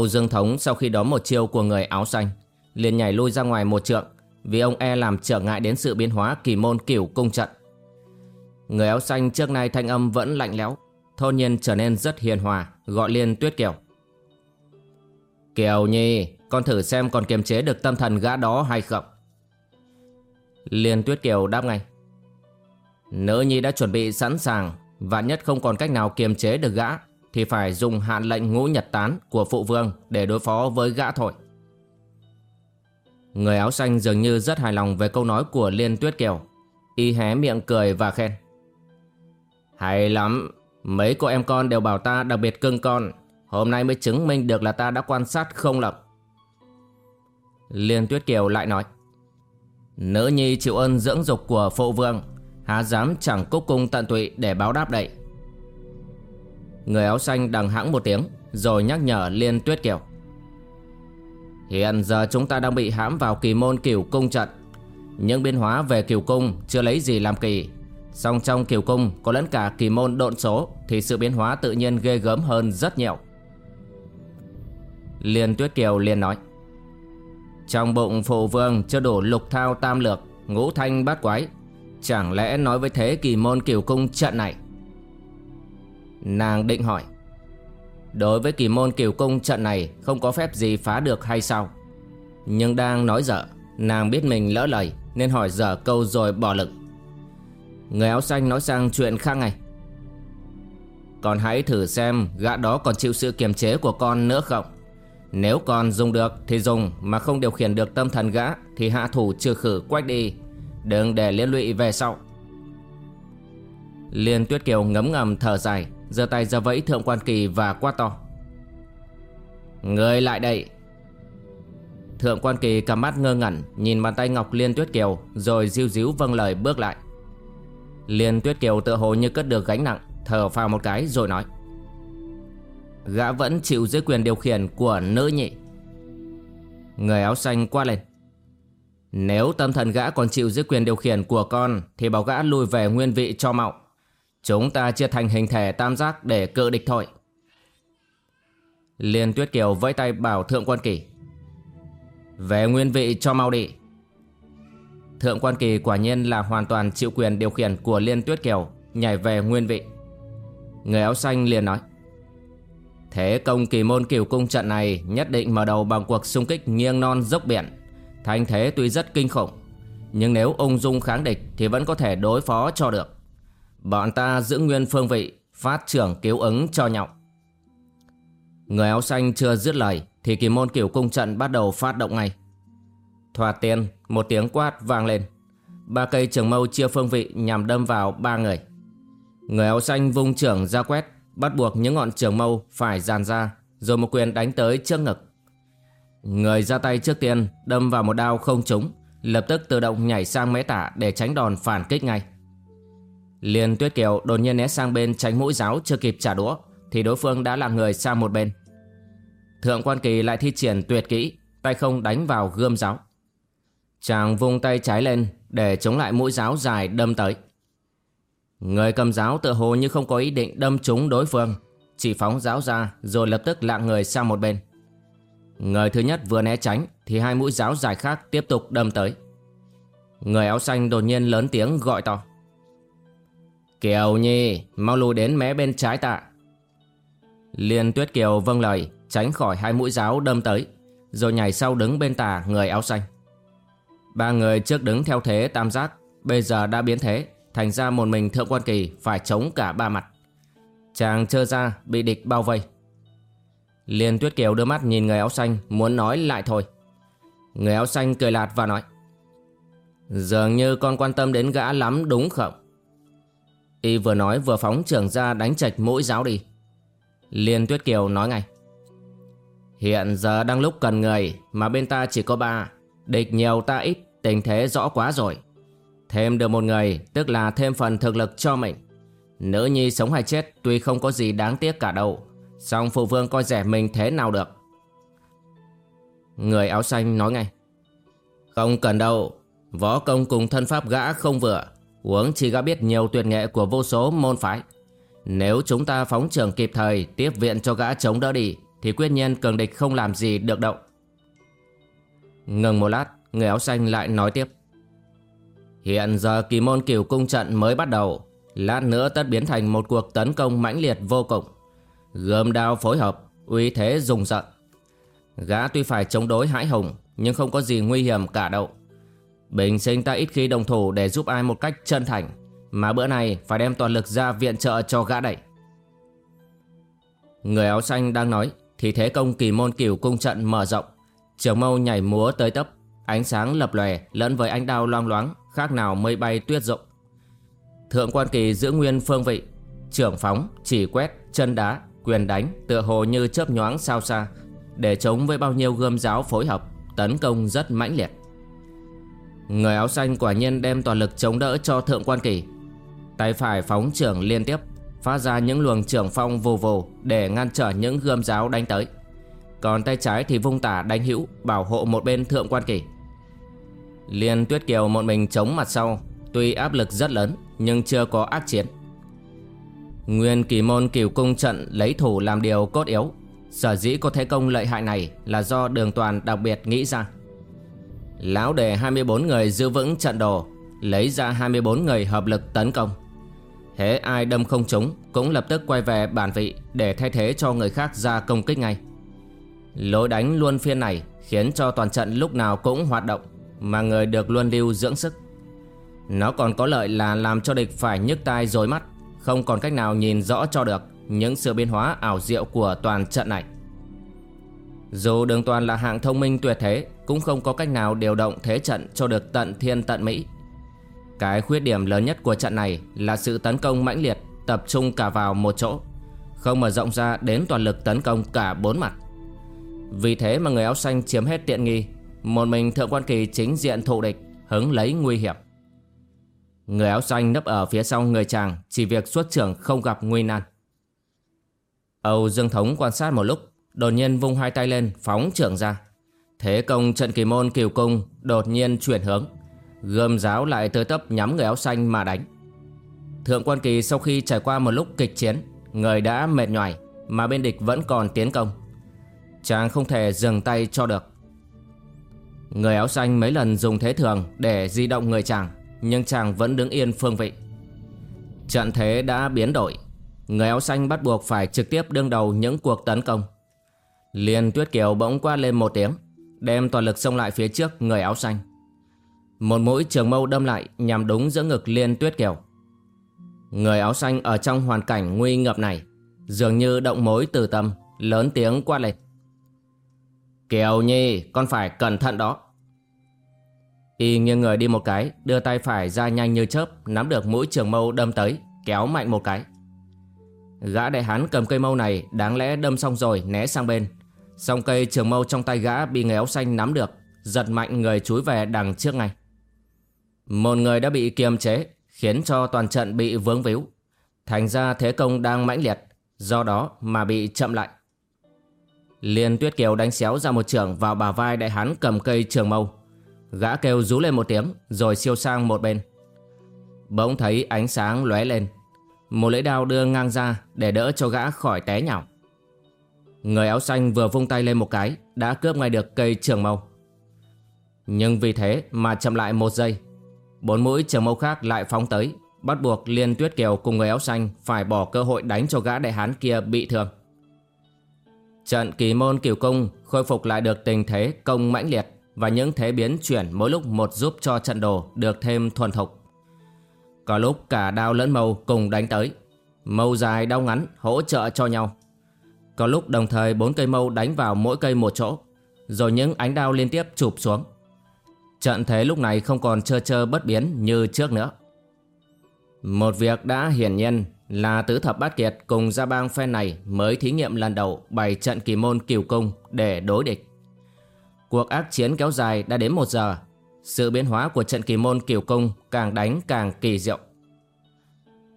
Âu Dương Thống sau khi đón một chiêu của người áo xanh liền nhảy lui ra ngoài một trượng vì ông e làm trở ngại đến sự biến hóa kỳ môn cửu cung trận. Người áo xanh trước nay thanh âm vẫn lạnh lẽo, thôn nhiên trở nên rất hiền hòa, gọi liên tuyết kiều. Kiều Nhi, con thử xem còn kiềm chế được tâm thần gã đó hay không? Liên tuyết kiều đáp ngay. Nữ nhi đã chuẩn bị sẵn sàng, vạn nhất không còn cách nào kiềm chế được gã thì phải dùng hạn lệnh ngũ nhật tán của phụ vương để đối phó với gã thổi. Người áo xanh dường như rất hài lòng về câu nói của Liên Tuyết Kiều. Y hé miệng cười và khen. Hay lắm, mấy cô em con đều bảo ta đặc biệt cưng con. Hôm nay mới chứng minh được là ta đã quan sát không lầm. Liên Tuyết Kiều lại nói. Nữ nhi chịu ơn dưỡng dục của phụ vương, há dám chẳng cúc cung tận tụy để báo đáp đậy. Người áo xanh đằng hãng một tiếng, Rồi nhắc nhở Liên Tuyết Kiều. Hiện giờ chúng ta đang bị hãm vào kỳ môn cửu cung trận. Những biến hóa về cửu cung chưa lấy gì làm kỳ. Song trong cửu cung có lẫn cả kỳ môn độn số Thì sự biến hóa tự nhiên ghê gớm hơn rất nhiều. Liên Tuyết Kiều liền nói, Trong bụng phụ vương chưa đủ lục thao tam lược, Ngũ thanh bát quái, Chẳng lẽ nói với thế kỳ môn cửu cung trận này Nàng định hỏi. Đối với kỳ môn kiều cung trận này, Không có phép gì phá được hay sao? Nhưng đang nói dở, Nàng biết mình lỡ lời, Nên hỏi dở câu rồi bỏ lực Người áo xanh nói sang chuyện khác ngay. Còn hãy thử xem Gã đó còn chịu sự kiềm chế của con nữa không? Nếu con dùng được thì dùng, Mà không điều khiển được tâm thần gã Thì hạ thủ trừ khử quách đi. Đừng để liên lụy về sau. Liên Tuyết Kiều ngấm ngầm thở dài giơ tay ra vẫy thượng quan kỳ và quát to. Người lại đây. Thượng quan kỳ cầm mắt ngơ ngẩn, Nhìn bàn tay Ngọc Liên Tuyết Kiều, Rồi diêu díu vâng lời bước lại. Liên Tuyết Kiều tựa hồ như cất được gánh nặng, Thở phào một cái rồi nói. Gã vẫn chịu dưới quyền điều khiển của nữ nhị. Người áo xanh qua lên. Nếu tâm thần gã còn chịu dưới quyền điều khiển của con, Thì bảo gã lùi về nguyên vị cho mạo. Chúng ta chia thành hình thể tam giác để cự địch thôi. Liên Tuyết Kiều vẫy tay bảo Thượng Quan Kỳ. Về nguyên vị cho mau đi. Thượng Quan Kỳ quả nhiên là hoàn toàn chịu quyền điều khiển của Liên Tuyết Kiều nhảy về nguyên vị. Người áo xanh liền nói. Thế công kỳ môn kiều cung trận này nhất định mở đầu bằng cuộc xung kích nghiêng non dốc biển. Thành thế tuy rất kinh khủng, nhưng nếu ung dung kháng địch thì vẫn có thể đối phó cho được. Bọn ta giữ nguyên phương vị, Phát trưởng cứu ứng cho nhau. Người áo xanh chưa dứt lời, Thì kỳ môn kiểu cung trận bắt đầu phát động ngay. Thoạt tiên, Một tiếng quát vang lên. Ba cây trường mâu chia phương vị Nhằm đâm vào ba người. Người áo xanh vung trưởng ra quét, Bắt buộc những ngọn trường mâu phải dàn ra, Rồi một quyền đánh tới trước ngực. Người ra tay trước tiên, Đâm vào một đao không trúng, Lập tức tự động nhảy sang mé tả Để tránh đòn phản kích ngay. Liên Tuyết Kiều đột nhiên né sang bên tránh mũi giáo chưa kịp trả đũa thì đối phương đã làm người sang một bên. Thượng quan kỳ lại thi triển tuyệt kỹ, tay không đánh vào gươm giáo. Chàng vung tay trái lên để chống lại mũi giáo dài đâm tới. Người cầm giáo tự hồ như không có ý định đâm trúng đối phương, chỉ phóng giáo ra rồi lập tức lạng người sang một bên. Người thứ nhất vừa né tránh thì hai mũi giáo dài khác tiếp tục đâm tới. Người áo xanh đột nhiên lớn tiếng gọi to. Kiều Nhi, mau lùi đến mé bên trái tạ. Liên Tuyết Kiều vâng lời Tránh khỏi hai mũi giáo đâm tới Rồi nhảy sau đứng bên tà người áo xanh. Ba người trước đứng theo thế tam giác Bây giờ đã biến thế Thành ra một mình Thượng Quan Kỳ Phải chống cả ba mặt. Chàng trơ ra bị địch bao vây. Liên Tuyết Kiều đưa mắt nhìn người áo xanh Muốn nói lại thôi. Người áo xanh cười lạt và nói Dường như con quan tâm đến gã lắm đúng không? Y vừa nói vừa phóng trưởng ra đánh chạch mũi giáo đi. Liên Tuyết Kiều nói ngay. Hiện giờ đang lúc cần người, Mà bên ta chỉ có ba. Địch nhiều ta ít, Tình thế rõ quá rồi. Thêm được một người, Tức là thêm phần thực lực cho mình. Nữ nhi sống hay chết, Tuy không có gì đáng tiếc cả đâu. Song phụ vương coi rẻ mình thế nào được? Người áo xanh nói ngay. Không cần đâu, Võ công cùng thân pháp gã không vừa. Huống chỉ gã biết nhiều tuyệt nghệ của vô số môn phái. Nếu chúng ta phóng trường kịp thời, Tiếp viện cho gã chống đỡ đi, Thì quyết nhiên cường địch không làm gì được động Ngừng một lát, Người áo xanh lại nói tiếp. Hiện giờ kỳ môn cửu cung trận mới bắt đầu. Lát nữa tất biến thành một cuộc tấn công mãnh liệt vô cùng. Gươm đao phối hợp, Uy thế dùng rợn. Gã tuy phải chống đối hãi hùng, Nhưng không có gì nguy hiểm cả đâu. Bình sinh ta ít khi đồng thủ để giúp ai một cách chân thành. Mà bữa này phải đem toàn lực ra viện trợ cho gã đẩy Người áo xanh đang nói Thì thế công kỳ môn cửu cung trận mở rộng. Trường mâu nhảy múa tới tấp Ánh sáng lập lòe lẫn với ánh đao loang loáng Khác nào mây bay tuyết rộng. Thượng quan kỳ giữ nguyên phương vị Trưởng phóng, chỉ quét, chân đá, quyền đánh Tựa hồ như chớp nhoáng sao xa Để chống với bao nhiêu gươm giáo phối hợp Tấn công rất mãnh liệt. Người áo xanh quả nhiên đem toàn lực chống đỡ cho thượng quan kỳ. Tay phải phóng trưởng liên tiếp, Phát ra những luồng trưởng phong vù vù Để ngăn trở những gươm giáo đánh tới. Còn tay trái thì vung tả đánh hữu, Bảo hộ một bên thượng quan kỳ. Liên Tuyết Kiều một mình chống mặt sau, Tuy áp lực rất lớn, Nhưng chưa có ác chiến. Nguyên kỳ môn cửu cung trận Lấy thủ làm điều cốt yếu. Sở dĩ có thế công lợi hại này Là do đường toàn đặc biệt nghĩ ra. Lão đề 24 người giữ vững trận đồ, Lấy ra 24 người hợp lực tấn công. Thế ai đâm không trúng Cũng lập tức quay về bản vị Để thay thế cho người khác ra công kích ngay. Lối đánh luôn phiên này Khiến cho toàn trận lúc nào cũng hoạt động, Mà người được luân lưu dưỡng sức. Nó còn có lợi là làm cho địch phải nhức tai dối mắt, Không còn cách nào nhìn rõ cho được Những sự biến hóa ảo diệu của toàn trận này. Dù đường toàn là hạng thông minh tuyệt thế cũng không có cách nào điều động thế trận cho được tận thiên tận mỹ. Cái khuyết điểm lớn nhất của trận này Là sự tấn công mãnh liệt, Tập trung cả vào một chỗ, Không mở rộng ra đến toàn lực tấn công cả bốn mặt. Vì thế mà người áo xanh chiếm hết tiện nghi, Một mình thượng quan kỳ chính diện thụ địch, Hứng lấy nguy hiểm. Người áo xanh nấp ở phía sau người chàng, Chỉ việc xuất trưởng không gặp nguy nan. Âu Dương Thống quan sát một lúc, Đột nhiên vung hai tay lên, phóng trưởng ra. Thế công trận kỳ môn kiều cung Đột nhiên chuyển hướng, Gươm giáo lại tới tấp nhắm người áo xanh mà đánh. Thượng quan kỳ sau khi trải qua một lúc kịch chiến, Người đã mệt nhoài Mà bên địch vẫn còn tiến công. Chàng không thể dừng tay cho được. Người áo xanh mấy lần dùng thế thường Để di động người chàng, Nhưng chàng vẫn đứng yên phương vị. Trận thế đã biến đổi. Người áo xanh bắt buộc phải trực tiếp đương đầu những cuộc tấn công. Liên Tuyết Kiều bỗng qua lên một tiếng. Đem toàn lực xông lại phía trước, người áo xanh. Một mũi trường mâu đâm lại Nhằm đúng giữa ngực Liên Tuyết Kiều. Người áo xanh ở trong hoàn cảnh nguy ngập này Dường như động mối từ tâm, Lớn tiếng quát lên. Kiều Nhi, con phải cẩn thận đó. Y nghiêng người đi một cái, Đưa tay phải ra nhanh như chớp, Nắm được mũi trường mâu đâm tới, Kéo mạnh một cái. Gã đại hán cầm cây mâu này Đáng lẽ đâm xong rồi né sang bên. Song cây trường mâu trong tay gã bị người áo xanh nắm được, Giật mạnh người chúi về đằng trước ngay. Một người đã bị kiềm chế, Khiến cho toàn trận bị vướng víu. Thành ra thế công đang mãnh liệt, Do đó mà bị chậm lại. Liên Tuyết Kiều đánh xéo ra một trường vào bà vai đại hán cầm cây trường mâu. Gã kêu rú lên một tiếng, Rồi siêu sang một bên. Bỗng thấy ánh sáng lóe lên. Một lưỡi đao đưa ngang ra Để đỡ cho gã khỏi té nhào. Người áo xanh vừa vung tay lên một cái Đã cướp ngay được cây trường mâu Nhưng vì thế mà chậm lại một giây Bốn mũi trường mâu khác lại phóng tới Bắt buộc Liên Tuyết Kiều cùng người áo xanh Phải bỏ cơ hội đánh cho gã đại hán kia bị thương Trận kỳ môn kiều cung khôi phục lại được tình thế công mãnh liệt và những thế biến chuyển mỗi lúc một giúp cho trận đồ được thêm thuần thục. Có lúc cả đao lẫn mâu cùng đánh tới, mâu dài đau ngắn hỗ trợ cho nhau. Có lúc đồng thời bốn cây mâu đánh vào mỗi cây một chỗ, rồi những ánh đao liên tiếp chụp xuống. Trận thế lúc này không còn trơ trơ bất biến như trước nữa. Một việc đã hiển nhiên là tứ thập bát kiệt cùng gia bang phe này mới thí nghiệm lần đầu bày trận kỳ môn kiều cung để đối địch. Cuộc ác chiến kéo dài đã đến một giờ, sự biến hóa của trận kỳ môn kiều cung càng đánh càng kỳ diệu.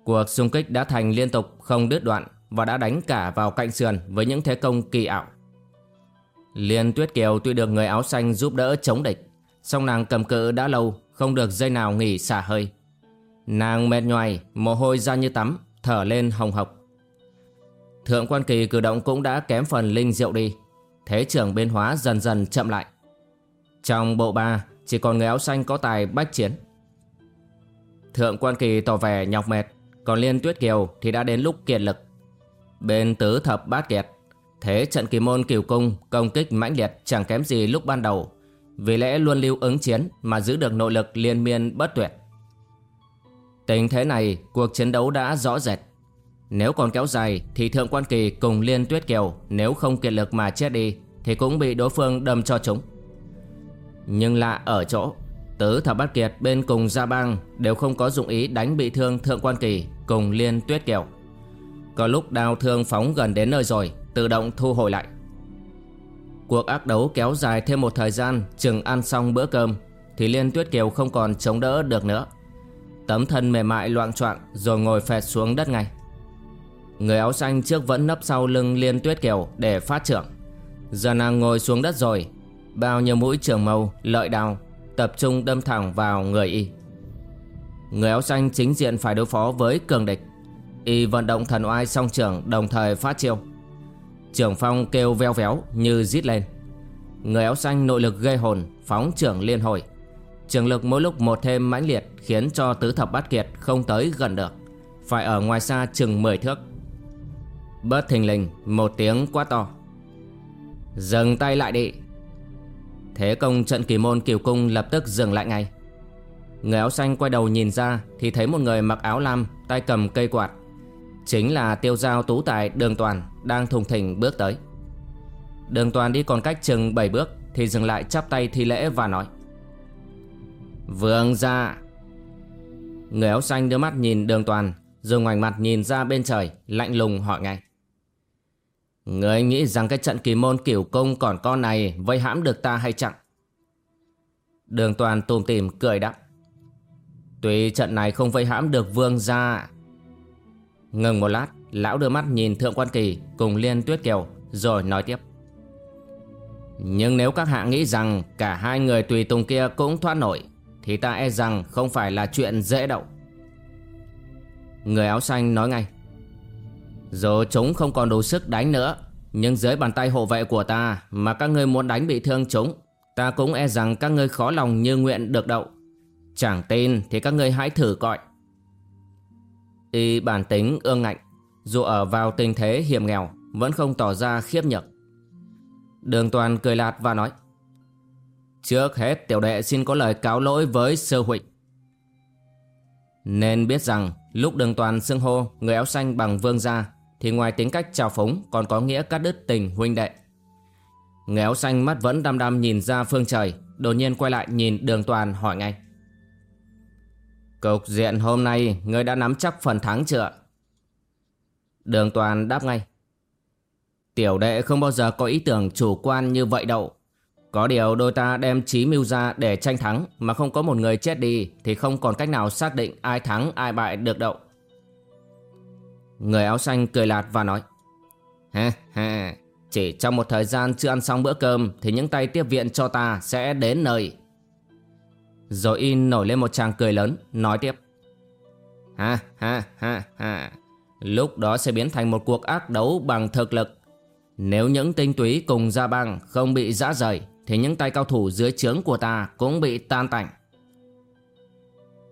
Cuộc xung kích đã thành liên tục không đứt đoạn và đã đánh cả vào cạnh sườn với những thế công kỳ ảo. Liên Tuyết Kiều tuy được người áo xanh giúp đỡ chống địch, song nàng cầm cự đã lâu, không được giây nào nghỉ xả hơi. Nàng mệt nhoài, mồ hôi ra như tắm, thở lên hồng hộc. Thượng quan kỳ cử động cũng đã kém phần linh diệu đi, thế trưởng biến hóa dần dần chậm lại. Trong bộ ba, chỉ còn người áo xanh có tài bách chiến. Thượng quan kỳ tỏ vẻ nhọc mệt, còn Liên Tuyết Kiều thì đã đến lúc kiệt lực. Bên tứ thập bát kiệt, thế trận kỳ môn kiều cung công kích mãnh liệt chẳng kém gì lúc ban đầu, vì lẽ luôn lưu ứng chiến mà giữ được nội lực liên miên bất tuyệt. Tình thế này, cuộc chiến đấu đã rõ rệt. Nếu còn kéo dài thì Thượng Quan Kỳ cùng Liên Tuyết Kiều nếu không kiệt lực mà chết đi thì cũng bị đối phương đâm cho chúng. Nhưng lạ ở chỗ, Tứ Thập Bát Kiệt bên cùng Gia Bang đều không có dụng ý đánh bị thương Thượng Quan Kỳ cùng Liên Tuyết Kiều. Có lúc đao thương phóng gần đến nơi rồi, tự động thu hồi lại. Cuộc ác đấu kéo dài thêm một thời gian chừng ăn xong bữa cơm thì Liên Tuyết Kiều không còn chống đỡ được nữa. Tấm thân mềm mại loạn choạng rồi ngồi phẹt xuống đất ngay. Người áo xanh trước vẫn nấp sau lưng Liên Tuyết Kiều để phát trưởng. Giờ nàng ngồi xuống đất rồi, bao nhiêu mũi trường mâu, lợi đào tập trung đâm thẳng vào người y. Người áo xanh chính diện phải đối phó với cường địch. Y vận động thần oai song trưởng đồng thời phát chiêu. Trưởng phong kêu veo véo như rít lên. Người áo xanh nội lực gây hồn, phóng trưởng liên hồi. Trường lực mỗi lúc một thêm mãnh liệt khiến cho tứ thập bát kiệt không tới gần được. Phải ở ngoài xa chừng 10 thước. Bớt thình lình, một tiếng quá to. Dừng tay lại đi. Thế công trận kỳ môn kiều cung lập tức dừng lại ngay. Người áo xanh quay đầu nhìn ra thì thấy một người mặc áo lam, tay cầm cây quạt. Chính là tiêu giao tú tài đường toàn đang thùng thình bước tới. Đường toàn đi còn cách chừng 7 bước thì dừng lại chắp tay thi lễ và nói. Vương ra Người áo xanh đưa mắt nhìn đường toàn Rồi ngoảnh mặt nhìn ra bên trời, Lạnh lùng hỏi ngay Người nghĩ rằng cái trận kỳ môn kiểu công còn con này Vây hãm được ta hay chẳng Đường toàn tùm tìm, cười đáp, Tuy trận này không vây hãm được vương ra Ngừng một lát, Lão đưa mắt nhìn Thượng Quan Kỳ Cùng Liên Tuyết Kiều, Rồi nói tiếp. Nhưng nếu các hạ nghĩ rằng Cả hai người tùy tùng kia cũng thoát nổi, thì ta e rằng không phải là chuyện dễ đậu Người áo xanh nói ngay. Dù chúng không còn đủ sức đánh nữa, Nhưng dưới bàn tay hộ vệ của ta Mà các ngươi muốn đánh bị thương chúng, Ta cũng e rằng các ngươi khó lòng như nguyện được đậu Chẳng tin thì các ngươi hãy thử coi. Y bản tính ương ngạnh Dù ở vào tình thế hiểm nghèo Vẫn không tỏ ra khiếp nhược Đường toàn cười lạt và nói Trước hết tiểu đệ xin có lời cáo lỗi với sơ huynh. Nên biết rằng lúc đường toàn xưng hô người áo xanh bằng vương gia thì ngoài tính cách trào phúng còn có nghĩa cắt đứt tình huynh đệ. Người áo xanh mắt vẫn đăm đăm nhìn ra phương trời, đột nhiên quay lại nhìn đường toàn hỏi ngay. Cục diện hôm nay ngươi đã nắm chắc phần thắng chưa? Đường toàn đáp ngay. Tiểu đệ không bao giờ có ý tưởng chủ quan như vậy đâu. Có điều đôi ta đem trí mưu ra để tranh thắng mà không có một người chết đi thì không còn cách nào xác định ai thắng ai bại được đâu. Người áo xanh cười lạt và nói Ha ha, chỉ trong một thời gian chưa ăn xong bữa cơm thì những tay tiếp viện cho ta sẽ đến nơi. Rồi in nổi lên một tràng cười lớn, nói tiếp. Ha ha ha ha, lúc đó sẽ biến thành một cuộc ác đấu bằng thực lực. Nếu những tinh túy cùng gia băng không bị dã rời thì những tay cao thủ dưới trướng của ta cũng bị tan tành.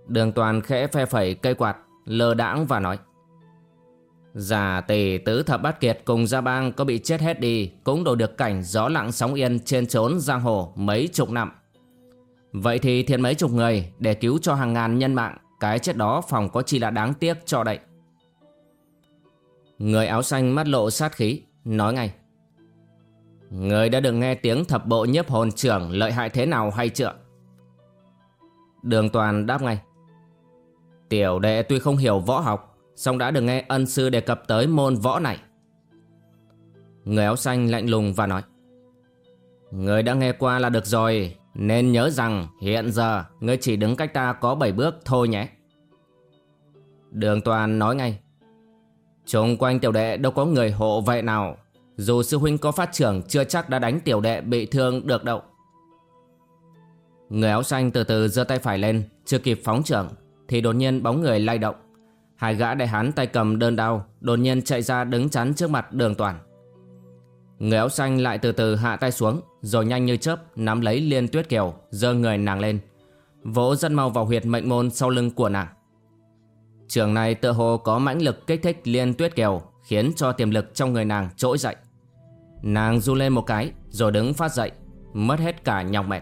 Đường toàn khẽ phe phẩy cây quạt, lơ đãng và nói. Giả tỷ tứ thập bát kiệt cùng gia bang có bị chết hết đi Cũng đổi được cảnh gió lặng sóng yên trên trốn giang hồ mấy chục năm Vậy thì thiệt mấy chục người để cứu cho hàng ngàn nhân mạng, Cái chết đó phòng có chi là đáng tiếc cho đậy. Người áo xanh mắt lộ sát khí, Nói ngay. Người đã được nghe tiếng thập bộ nhiếp hồn trưởng lợi hại thế nào hay chưa? Đường toàn đáp ngay. Tiểu đệ tuy không hiểu võ học, song đã được nghe ân sư đề cập tới môn võ này. Người áo xanh lạnh lùng và nói. Người đã nghe qua là được rồi nên nhớ rằng hiện giờ ngươi chỉ đứng cách ta có 7 bước thôi nhé. Đường toàn nói ngay. Trung quanh tiểu đệ đâu có người hộ vệ nào. Dù sư huynh có phát trưởng, Chưa chắc đã đánh tiểu đệ bị thương được đâu. Người áo xanh từ từ giơ tay phải lên, Chưa kịp phóng trưởng, Thì đột nhiên bóng người lay động. Hai gã đại hán tay cầm đơn đao Đột nhiên chạy ra đứng chắn trước mặt đường toàn. Người áo xanh lại từ từ hạ tay xuống, Rồi nhanh như chớp nắm lấy liên tuyết kiều, giơ người nàng lên. Vỗ rất mau vào huyệt mệnh môn sau lưng của nàng. Trường này tựa hồ có mãnh lực kích thích liên tuyết kiều, Khiến cho tiềm lực trong người nàng trỗi dậy. Nàng du lên một cái, Rồi đứng phát dậy, Mất hết cả nhọc mệt.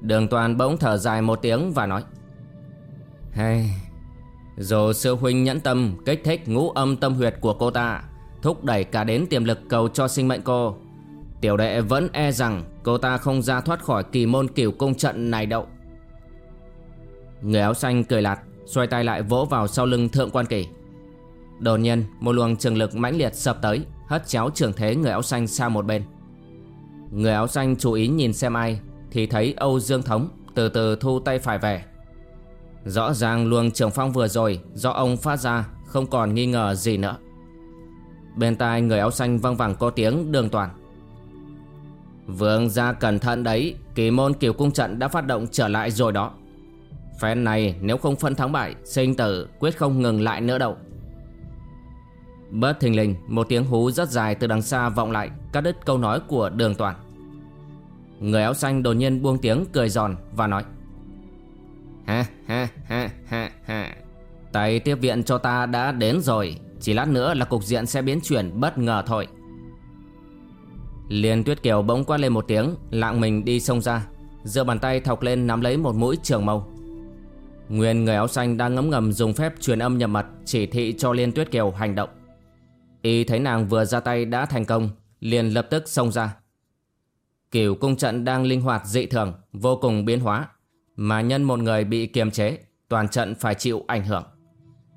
Đường toàn bỗng thở dài một tiếng và nói, Hey, Dù sư huynh nhẫn tâm Kích thích ngũ âm tâm huyệt của cô ta Thúc đẩy cả đến tiềm lực cầu cho sinh mệnh cô. Tiểu đệ vẫn e rằng Cô ta không ra thoát khỏi kỳ môn cửu công trận này đậu Người áo xanh cười lạt, Xoay tay lại vỗ vào sau lưng thượng quan kỳ. Đột nhiên, một luồng trường lực mãnh liệt sập tới, Hất chéo trường thế người áo xanh sang một bên. Người áo xanh chú ý nhìn xem ai, Thì thấy Âu Dương Thống từ từ thu tay phải về. Rõ ràng luồng trường phong vừa rồi Do ông phát ra, không còn nghi ngờ gì nữa. Bên tai người áo xanh văng vẳng có tiếng đường toàn. Vương gia cẩn thận đấy, Kỳ môn kiều cung trận đã phát động trở lại rồi đó. Phen này nếu không phân thắng bại, Sinh tử quyết không ngừng lại nữa đâu. Bất thình lình, Một tiếng hú rất dài từ đằng xa vọng lại, Cắt đứt câu nói của đường toàn. Người áo xanh đột nhiên buông tiếng cười giòn Và nói, Ha ha ha ha ha. Tay tiếp viện cho ta đã đến rồi. Chỉ lát nữa là cục diện sẽ biến chuyển bất ngờ thôi. Liên tuyết kiều bỗng quát lên một tiếng, Lạng mình đi xông ra, giơ bàn tay thọc lên nắm lấy một mũi trường mâu. Nguyên người áo xanh đang ngấm ngầm dùng phép truyền âm nhập mật Chỉ thị cho Liên tuyết kiều hành động. Y thấy nàng vừa ra tay đã thành công, Liền lập tức xông ra. Kiểu cung trận đang linh hoạt dị thường, Vô cùng biến hóa, Mà nhân một người bị kiềm chế, Toàn trận phải chịu ảnh hưởng.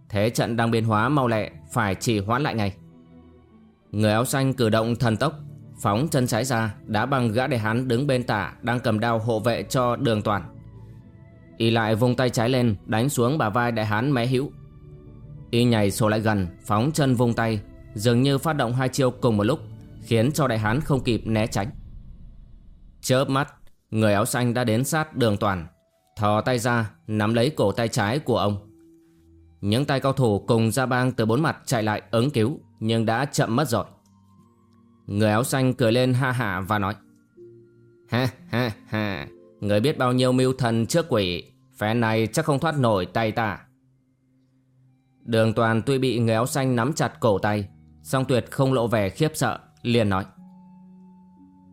Thế trận đang biến hóa mau lẹ phải chỉ hoãn lại ngay. Người áo xanh cử động thần tốc, Phóng chân trái ra, đá bằng gã đại hán đứng bên tả Đang cầm đao hộ vệ cho đường toàn. Y lại vung tay trái lên, Đánh xuống bả vai đại hán mé hữu. Y nhảy sổ lại gần, Phóng chân vung tay, Dường như phát động hai chiêu cùng một lúc, Khiến cho đại hán không kịp né tránh. Chớp mắt, Người áo xanh đã đến sát đường toàn, Thò tay ra, Nắm lấy cổ tay trái của ông. Những tay cao thủ cùng ra bang từ bốn mặt chạy lại ứng cứu, Nhưng đã chậm mất rồi. Người áo xanh cười lên ha hả và nói, Ha ha ha, Người biết bao nhiêu mưu thần trước quỷ, Phe này chắc không thoát nổi tay ta. Đường toàn tuy bị người áo xanh nắm chặt cổ tay, song tuyệt không lộ vẻ khiếp sợ, liền nói,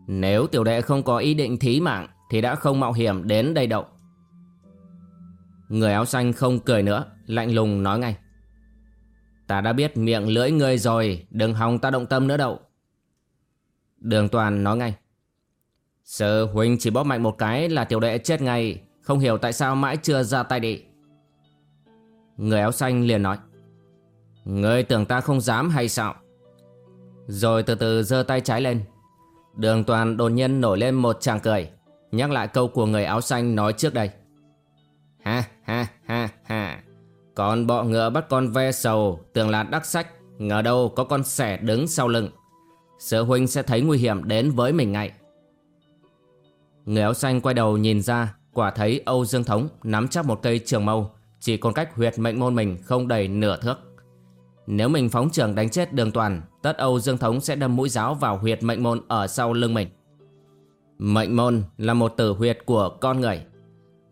Nếu tiểu đệ không có ý định thí mạng Thì đã không mạo hiểm đến đây đậu Người áo xanh không cười nữa Lạnh lùng nói ngay. Ta đã biết miệng lưỡi ngươi rồi, Đừng hòng ta động tâm nữa đâu. Đường toàn nói ngay. Sư huynh chỉ bóp mạnh một cái là tiểu đệ chết ngay, Không hiểu tại sao mãi chưa ra tay đi. Người áo xanh liền nói. Ngươi tưởng ta không dám hay sao? Rồi từ từ giơ tay trái lên. Đường toàn đột nhiên nổi lên một tràng cười, Nhắc lại câu của người áo xanh nói trước đây. Ha ha ha ha còn bọ ngựa bắt con ve sầu, Tưởng là đắc sách, Ngờ đâu có con sẻ đứng sau lưng. Sở huynh sẽ thấy nguy hiểm đến với mình ngay. Người áo xanh quay đầu nhìn ra, Quả thấy Âu Dương Thống nắm chắc một cây trường mâu, Chỉ còn cách huyệt mệnh môn mình không đầy nửa thước. Nếu mình phóng trường đánh chết đường toàn, Tất Âu Dương Thống sẽ đâm mũi giáo vào huyệt mệnh môn ở sau lưng mình. Mệnh môn là một tử huyệt của con người.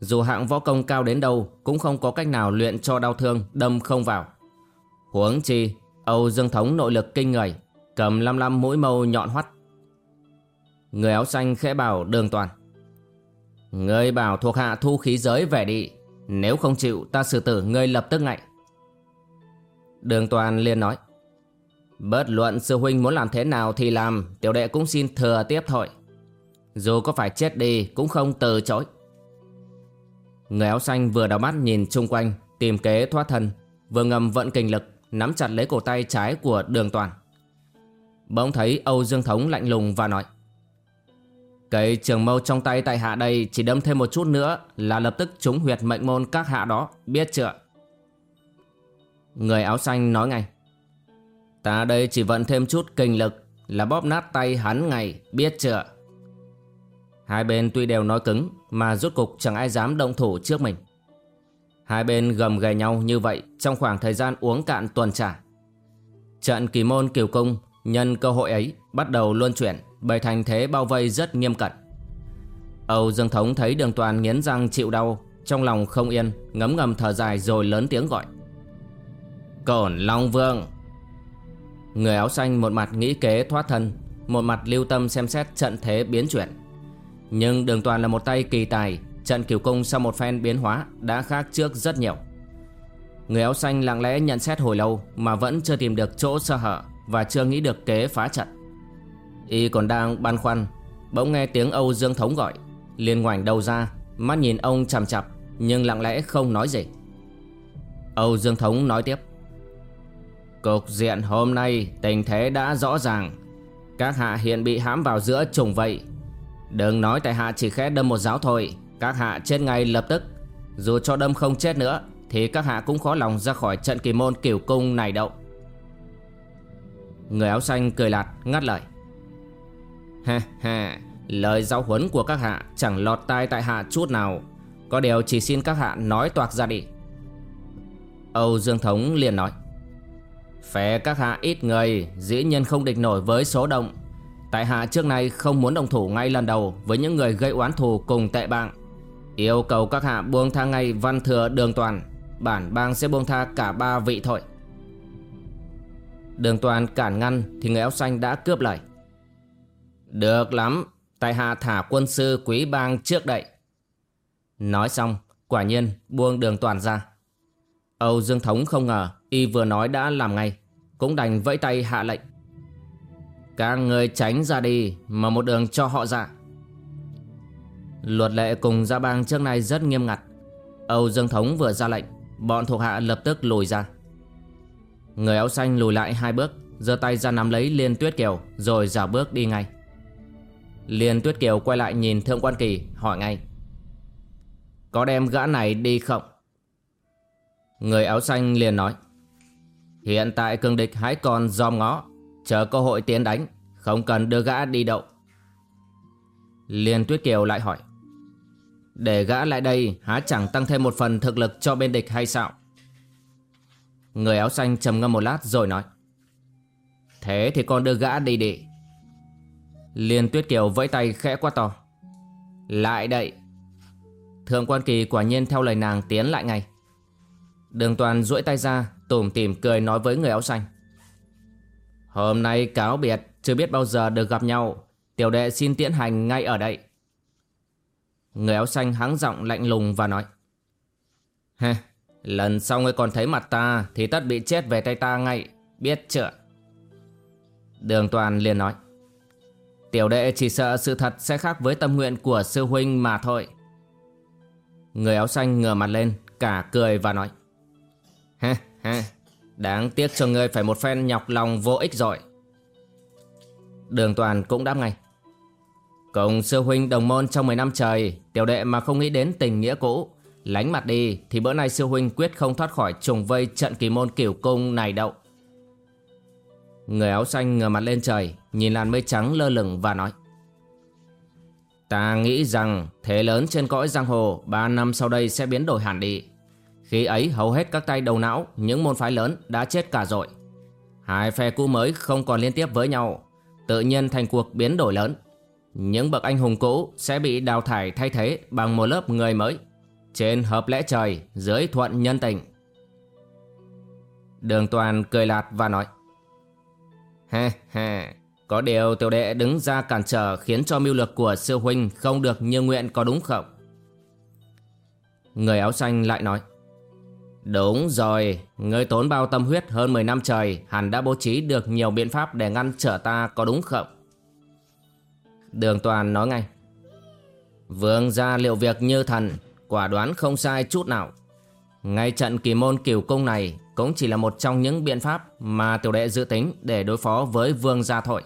Dù hạng võ công cao đến đâu, Cũng không có cách nào luyện cho đau thương, đâm không vào. Huống chi, Âu Dương Thống nội lực kinh người, Cầm lăm lăm mũi mâu nhọn hoắt. Người áo xanh khẽ bảo đường toàn. Ngươi bảo thuộc hạ thu khí giới về đi, Nếu không chịu ta xử tử ngươi lập tức ngại Đường toàn liền nói Bớt luận sư huynh muốn làm thế nào thì làm, Tiểu đệ cũng xin thừa tiếp thôi. Dù có phải chết đi, cũng không từ chối. Người áo xanh vừa đào mắt nhìn chung quanh, Tìm kế thoát thân. Vừa ngầm vận kinh lực, Nắm chặt lấy cổ tay trái của đường toàn. Bỗng thấy Âu Dương Thống lạnh lùng và nói Cây trường mâu trong tay tại hạ đây Chỉ đâm thêm một chút nữa Là lập tức trúng huyệt mệnh môn các hạ đó, Biết chưa? Người áo xanh nói ngay, Ta đây chỉ vận thêm chút kinh lực Là bóp nát tay hắn ngay, Biết chưa? Hai bên tuy đều nói cứng, Mà rút cục chẳng ai dám động thủ trước mình. Hai bên gầm ghè nhau như vậy Trong khoảng thời gian uống cạn tuần trả Trận kỳ môn kiều cung Nhân cơ hội ấy Bắt đầu luân chuyển, Bày thành thế bao vây rất nghiêm cẩn. Âu Dương Thống thấy đường toàn nghiến răng chịu đau, Trong lòng không yên, Ngấm ngầm thở dài rồi lớn tiếng gọi. Cổn Long Vương! Người áo xanh một mặt nghĩ kế thoát thân, Một mặt lưu tâm xem xét trận thế biến chuyển. Nhưng đường toàn là một tay kỳ tài, Trận cửu cung sau một phen biến hóa Đã khác trước rất nhiều. Người áo xanh lặng lẽ nhận xét hồi lâu Mà vẫn chưa tìm được chỗ sơ hở Và chưa nghĩ được kế phá trận. Y còn đang băn khoăn, Bỗng nghe tiếng Âu Dương Thống gọi. Liền ngoảnh đầu ra, Mắt nhìn ông chằm chặp Nhưng lặng lẽ không nói gì. Âu Dương Thống nói tiếp. Cục diện hôm nay tình thế đã rõ ràng. Các hạ hiện bị hãm vào giữa trùng vậy Đừng nói tại hạ chỉ khẽ đâm một giáo thôi. Các hạ chết ngay lập tức. Dù cho đâm không chết nữa, Thì các hạ cũng khó lòng ra khỏi trận kỳ môn kiểu cung này đâu. Người áo xanh cười lạt, ngắt lời. Ha ha, Lời giáo huấn của các hạ chẳng lọt tai tại hạ chút nào. Có điều chỉ xin các hạ nói toạc ra đi. Âu Dương Thống liền nói. Phe các hạ ít người, Dĩ nhiên không địch nổi với số đông. Tại hạ trước nay không muốn đồng thủ ngay lần đầu Với những người gây oán thù cùng tệ bạn Yêu cầu các hạ buông tha ngay văn thừa đường toàn, Bản bang sẽ buông tha cả ba vị thôi Đường toàn cản ngăn Thì người áo xanh đã cướp lời Được lắm, Tại hạ thả quân sư quý bang trước đậy Nói xong, Quả nhiên buông đường toàn ra. Âu Dương Thống không ngờ Y vừa nói đã làm ngay, Cũng đành vẫy tay hạ lệnh. Các người tránh ra đi Mà một đường cho họ ra. Luật lệ cùng gia bang trước nay rất nghiêm ngặt. Âu Dương Thống vừa ra lệnh, Bọn thuộc hạ lập tức lùi ra. Người áo xanh lùi lại hai bước, giơ tay ra nắm lấy Liên Tuyết Kiều, Rồi giả bước đi ngay. Liên Tuyết Kiều quay lại nhìn Thượng Quan Kỳ, Hỏi ngay. Có đem gã này đi không? Người áo xanh liền nói. Hiện tại cường địch hãy còn dòm ngó. Chờ cơ hội tiến đánh, Không cần đưa gã đi đậu Liên Tuyết Kiều lại hỏi, Để gã lại đây, Há chẳng tăng thêm một phần thực lực cho bên địch hay sao? Người áo xanh trầm ngâm một lát rồi nói, Thế thì con đưa gã đi đi. Liên Tuyết Kiều vẫy tay khẽ quá to, Lại đậy Thượng quan kỳ quả nhiên theo lời nàng tiến lại ngay. Đường toàn duỗi tay ra, Tủm tỉm cười nói với người áo xanh Hôm nay cáo biệt Chưa biết bao giờ được gặp nhau. Tiểu đệ xin tiễn hành ngay ở đây. Người áo xanh hắng giọng lạnh lùng và nói Hê, lần sau ngươi còn thấy mặt ta Thì tất bị chết về tay ta ngay Biết chưa? Đường toàn liền nói Tiểu đệ chỉ sợ sự thật sẽ khác với tâm nguyện của sư huynh mà thôi. Người áo xanh ngửa mặt lên Cả cười và nói Ha ha Đáng tiếc cho ngươi phải một phen nhọc lòng vô ích rồi. Đường toàn cũng đáp ngay. Cùng sư huynh đồng môn trong 10 năm trời, Tiểu đệ mà không nghĩ đến tình nghĩa cũ, Lánh mặt đi Thì bữa nay sư huynh quyết không thoát khỏi trùng vây trận kỳ môn kiểu cung này đâu. Người áo xanh ngửa mặt lên trời, Nhìn làn mây trắng lơ lửng và nói. Ta nghĩ rằng thế lớn trên cõi giang hồ 3 năm sau đây sẽ biến đổi hẳn đi khi ấy, hầu hết các tay đầu não, Những môn phái lớn đã chết cả rồi. Hai phe cũ mới không còn liên tiếp với nhau. Tự nhiên thành cuộc biến đổi lớn. Những bậc anh hùng cũ Sẽ bị đào thải thay thế Bằng một lớp người mới, Trên hợp lẽ trời, Dưới thuận nhân tình. Đường toàn cười lạt và nói Ha ha Có điều tiểu đệ đứng ra cản trở Khiến cho mưu lược của sư huynh Không được như nguyện có đúng không? Người áo xanh lại nói Đúng rồi Ngươi tốn bao tâm huyết hơn 10 năm trời Hẳn đã bố trí được nhiều biện pháp Để ngăn trở ta có đúng không Đường toàn nói ngay Vương gia liệu việc như thần Quả đoán không sai chút nào ngay trận kỳ môn cửu cung này cũng chỉ là một trong những biện pháp mà tiểu đệ dự tính để đối phó với vương gia thôi.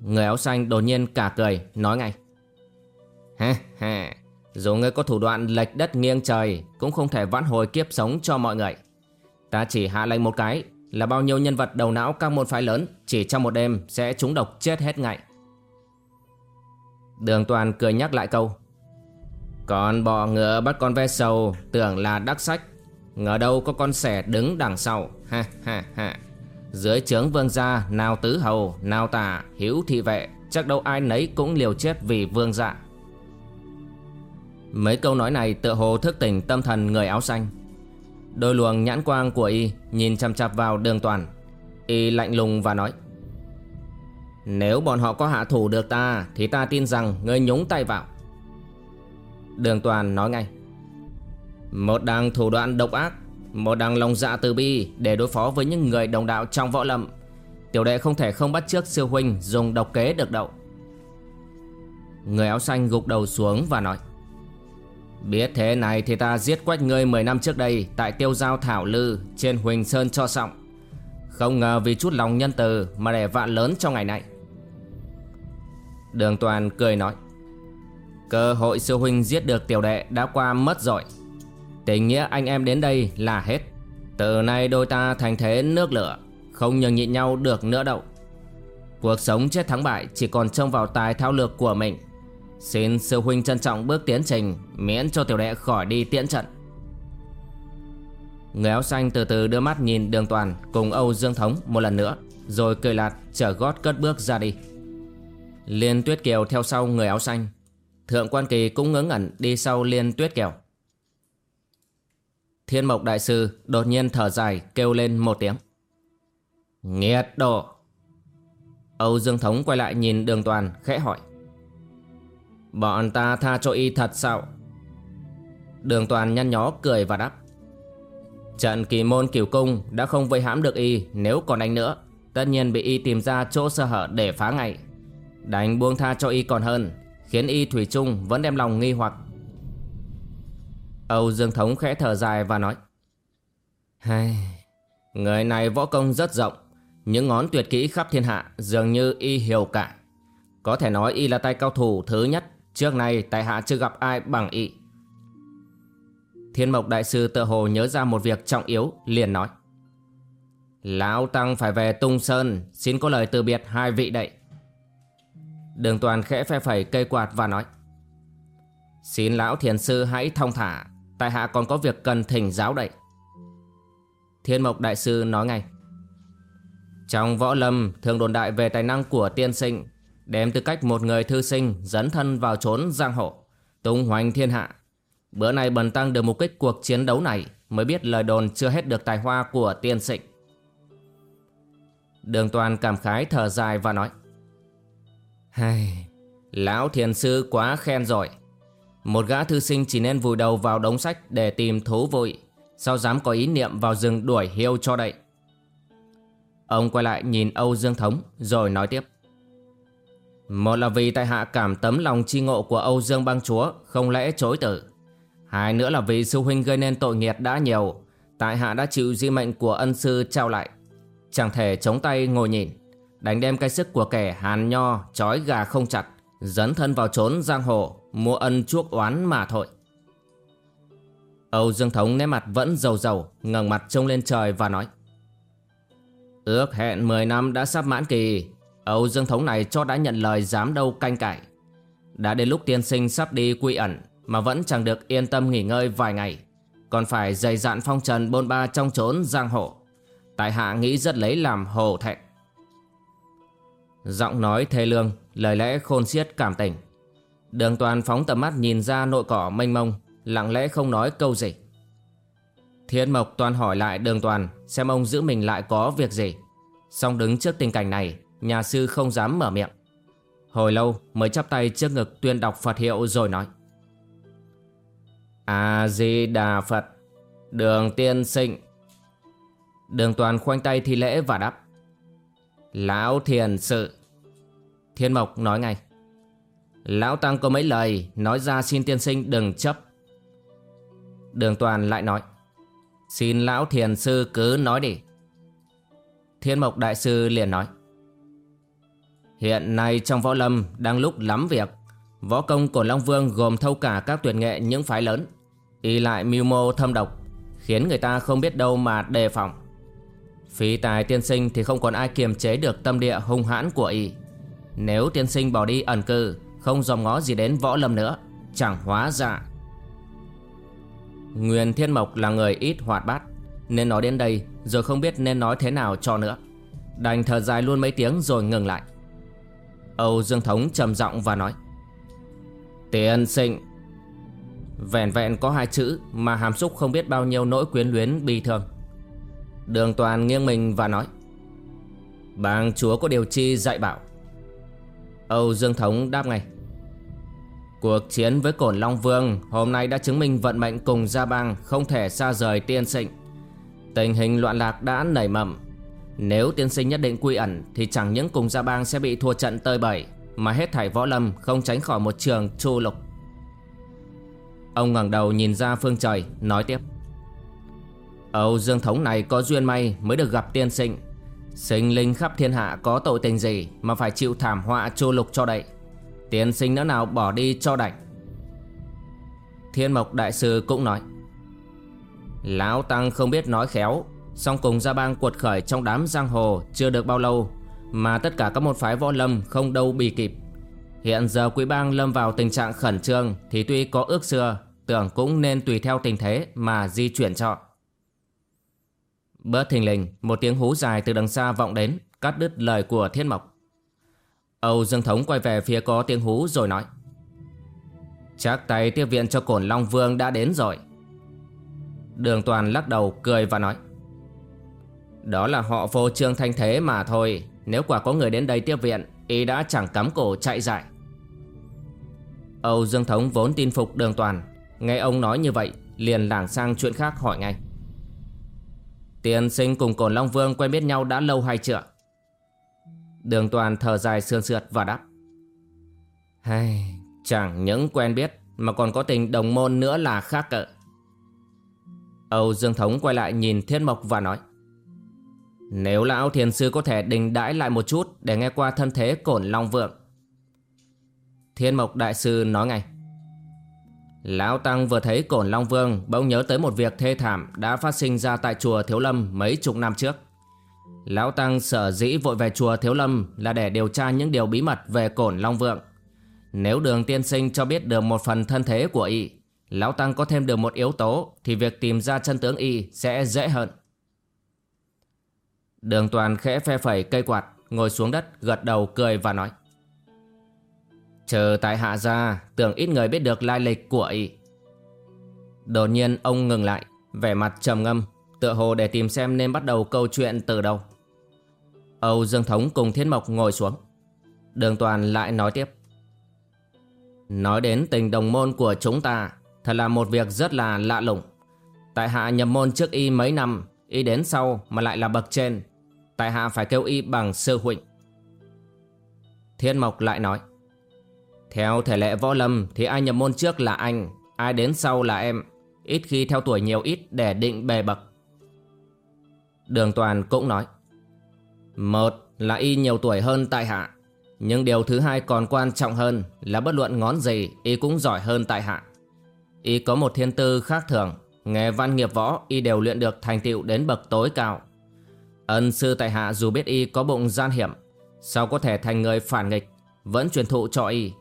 Người áo xanh đột nhiên cả cười, nói ngay. Ha ha, dù ngươi có thủ đoạn lệch đất nghiêng trời, cũng không thể vãn hồi kiếp sống cho mọi người. Ta chỉ hạ lệnh một cái là bao nhiêu nhân vật đầu não các môn phái lớn chỉ trong một đêm sẽ trúng độc chết hết ngay. Đường toàn cười nhắc lại câu còn bò ngựa bắt con ve sầu, Tưởng là đắc sách Ngờ đâu có con sẻ đứng đằng sau Ha ha ha Dưới trướng vương gia, Nào tứ hầu, Nào tả hữu thị vệ, Chắc đâu ai nấy cũng liều chết vì vương dạ Mấy câu nói này tựa hồ thức tỉnh tâm thần người áo xanh. Đôi luồng nhãn quang của y Nhìn chăm chạp vào đường toàn. Y lạnh lùng và nói, Nếu bọn họ có hạ thủ được ta, Thì ta tin rằng ngươi nhúng tay vào. Đường toàn nói ngay, Một đằng thủ đoạn độc ác, Một đằng lòng dạ từ bi Để đối phó với những người đồng đạo trong võ lâm. Tiểu đệ không thể không bắt trước siêu huynh Dùng độc kế được đậu Người áo xanh gục đầu xuống và nói Biết thế này thì ta giết quách ngươi 10 năm trước đây Tại tiêu giao Thảo Lư Trên Huỳnh Sơn cho xong. Không ngờ vì chút lòng nhân từ Mà để vạn lớn trong ngày này Đường toàn cười nói, Cơ hội sư huynh giết được tiểu đệ đã qua mất rồi. Tình nghĩa anh em đến đây là hết. Từ nay đôi ta thành thế nước lửa, Không nhường nhịn nhau được nữa đâu. Cuộc sống chết thắng bại chỉ còn trông vào tài thao lược của mình. Xin sư huynh trân trọng bước tiến trình, Miễn cho tiểu đệ khỏi đi tiễn trận Người áo xanh từ từ đưa mắt nhìn đường toàn Cùng Âu Dương Thống một lần nữa, Rồi cười lạt trở gót cất bước ra đi Liên Tuyết Kiều theo sau người áo xanh Thượng quan kỳ cũng ngớ ngẩn đi sau liên tuyết kiều Thiên mộc đại sư đột nhiên thở dài, kêu lên một tiếng. Nghiệt độ! Âu Dương Thống quay lại nhìn đường toàn, khẽ hỏi. Bọn ta tha cho y thật sao? Đường toàn nhăn nhó cười và đáp. Trận kỳ môn cửu cung đã không vây hãm được y nếu còn đánh nữa. Tất nhiên bị y tìm ra chỗ sơ hở để phá ngay. Đánh buông tha cho y còn hơn Khiến y Thủy chung vẫn đem lòng nghi hoặc Âu Dương Thống khẽ thở dài và nói Hai, Người này võ công rất rộng Những ngón tuyệt kỹ khắp thiên hạ Dường như y hiểu cả Có thể nói y là tay cao thủ thứ nhất Trước nay, tại hạ chưa gặp ai bằng y Thiên Mộc Đại Sư tự hồ nhớ ra một việc trọng yếu, Liền nói. Lão Tăng phải về Tung Sơn, Xin có lời từ biệt hai vị đậy Đường toàn khẽ phe phẩy cây quạt và nói. Xin lão thiền sư hãy thông thả, Tại hạ còn có việc cần thỉnh giáo đậy Thiên mộc đại sư nói ngay. Trong võ lâm, thường đồn đại về tài năng của tiên sinh Đem tư cách một người thư sinh Dấn thân vào trốn giang hồ Tung hoành thiên hạ Bữa nay bần tăng được mục kích cuộc chiến đấu này Mới biết lời đồn chưa hết được tài hoa của tiên sinh Đường toàn cảm khái thở dài và nói Hay, lão thiền sư quá khen rồi. Một gã thư sinh chỉ nên vùi đầu vào đống sách để tìm thú vui. Sao dám có ý niệm vào rừng đuổi hiêu cho đậy. Ông quay lại nhìn Âu Dương Thống rồi nói tiếp. Một là vì tại hạ cảm tấm lòng chi ngộ của Âu Dương bang chúa, không lẽ chối tử. Hai nữa là vì sư huynh gây nên tội nghiệt đã nhiều. Tại hạ đã chịu di mệnh của ân sư trao lại. Chẳng thể chống tay ngồi nhìn. Đánh đem cái sức của kẻ hàn nho, trói gà không chặt, Dấn thân vào trốn giang hồ, Mua ân chuốc oán mà thôi Âu Dương Thống nét mặt vẫn dầu dầu ngẩng mặt trông lên trời và nói, Ước hẹn 10 năm đã sắp mãn kỳ Âu Dương Thống này cho đã nhận lời dám đâu canh cải Đã đến lúc tiên sinh sắp đi quy ẩn Mà vẫn chẳng được yên tâm nghỉ ngơi vài ngày Còn phải dày dạn phong trần bôn ba trong trốn giang hồ Tại hạ nghĩ rất lấy làm hồ thẹn Giọng nói thê lương, lời lẽ khôn xiết cảm tình. Đường toàn phóng tầm mắt nhìn ra nội cỏ mênh mông, lặng lẽ không nói câu gì. Thiên Mộc toàn hỏi lại đường toàn xem ông giữ mình lại có việc gì. Xong đứng trước tình cảnh này, nhà sư không dám mở miệng. Hồi lâu mới chắp tay trước ngực tuyên đọc Phật hiệu rồi nói. A-di-đà Phật, đường tiên sinh. Đường toàn khoanh tay thi lễ và đáp. Lão thiền sự. Thiên Mộc nói ngay. Lão Tăng có mấy lời nói ra xin tiên sinh đừng chấp. Đường toàn lại nói. Xin lão thiền sư cứ nói đi. Thiên Mộc Đại Sư liền nói. Hiện nay trong võ lâm đang lúc lắm việc. Võ công của Long Vương gồm thâu cả các tuyệt nghệ những phái lớn. Y lại mưu mô thâm độc, khiến người ta không biết đâu mà đề phòng. Phi tài tiên sinh thì không còn ai kiềm chế được tâm địa hung hãn của y. Nếu tiên sinh bỏ đi ẩn cư, không dòm ngó gì đến võ lâm nữa, chẳng hóa dạ. Nguyên Thiên Mộc là người ít hoạt bát, nên nói đến đây rồi không biết nên nói thế nào cho nữa. Đành thở dài luôn mấy tiếng rồi ngừng lại. Âu Dương Thống trầm giọng và nói Tiên sinh Vẹn vẹn có hai chữ mà hàm xúc không biết bao nhiêu nỗi quyến luyến bi thương Đường toàn nghiêng mình và nói, Bàng chúa có điều chi dạy bảo Âu Dương Thống đáp ngay, Cuộc chiến với Cổn Long Vương hôm nay đã chứng minh vận mệnh cùng Gia Bang không thể xa rời tiên sinh. Tình hình loạn lạc đã nảy mầm. Nếu tiên sinh nhất định quy ẩn thì chẳng những cùng Gia Bang sẽ bị thua trận tơi bời mà hết thảy võ lâm không tránh khỏi một trường chu lục. Ông ngẩng đầu nhìn ra phương trời, nói tiếp. Âu Dương Thống này có duyên may mới được gặp tiên sinh. Sinh linh khắp thiên hạ có tội tình gì mà phải chịu thảm họa chu lục cho đậy. Tiên sinh nữa nào bỏ đi cho đảnh. Thiên Mộc Đại Sư cũng nói. Lão Tăng không biết nói khéo, song cùng gia bang cuột khởi trong đám giang hồ chưa được bao lâu mà tất cả các môn phái võ lâm không đâu bì kịp. Hiện giờ quý bang lâm vào tình trạng khẩn trương thì tuy có ước xưa, tưởng cũng nên tùy theo tình thế mà di chuyển cho. Bớt thình lình, một tiếng hú dài từ đằng xa vọng đến, cắt đứt lời của Thiên Mộc. Âu Dương Thống quay về phía có tiếng hú rồi nói. Chắc tay tiếp viện cho cổn Long Vương đã đến rồi. Đường Toàn lắc đầu cười và nói. Đó là họ vô trương thanh thế mà thôi. Nếu quả có người đến đây tiếp viện Y đã chẳng cắm cổ chạy dại. Âu Dương Thống vốn tin phục đường toàn. Nghe ông nói như vậy Liền lảng sang chuyện khác hỏi ngay. Tiền sinh cùng Cổn Long Vương quen biết nhau đã lâu hay chưa? Đường toàn thở dài sườn sượt và đáp. Hay, Chẳng những quen biết Mà còn có tình đồng môn nữa là khác cỡ. Âu Dương Thống quay lại nhìn Thiên Mộc và nói nếu lão thiền sư có thể đình đãi lại một chút Để nghe qua thân thế cổn long vượng. Thiên mộc đại sư nói ngay. Lão Tăng vừa thấy cổn long vương Bỗng nhớ tới một việc thê thảm Đã phát sinh ra tại chùa Thiếu Lâm mấy chục năm trước. Lão Tăng sở dĩ vội về chùa Thiếu Lâm Là để điều tra những điều bí mật về cổn long vượng. Nếu đường tiên sinh cho biết được một phần thân thế của y, Lão Tăng có thêm được một yếu tố Thì việc tìm ra chân tướng y sẽ dễ hơn. Đường toàn khẽ phe phẩy cây quạt, Ngồi xuống đất, gật đầu cười và nói. Chờ tại hạ ra Tưởng ít người biết được lai lịch của y Đột nhiên ông ngừng lại, Vẻ mặt trầm ngâm, Tựa hồ để tìm xem nên bắt đầu câu chuyện từ đâu. Âu Dương Thống cùng Thiên Mộc ngồi xuống. Đường toàn lại nói tiếp. Nói đến tình đồng môn của chúng ta, Thật là một việc rất là lạ lùng. Tại hạ nhập môn trước y mấy năm, Y đến sau mà lại là bậc trên. Tại hạ phải kêu y bằng sư huynh. Thiên Mộc lại nói, Theo thể lệ võ lâm Thì ai nhập môn trước là anh, Ai đến sau là em. Ít khi theo tuổi nhiều ít để định bề bậc. Đường Toàn cũng nói, Một là y nhiều tuổi hơn tại hạ, Nhưng điều thứ hai còn quan trọng hơn Là bất luận ngón gì, Y cũng giỏi hơn tại hạ. Y có một thiên tư khác thường, Nghề văn nghiệp võ Y đều luyện được thành tựu đến bậc tối cao. Ân sư tại hạ dù biết y có bụng gian hiểm, Sao có thể thành người phản nghịch, Vẫn truyền thụ cho y.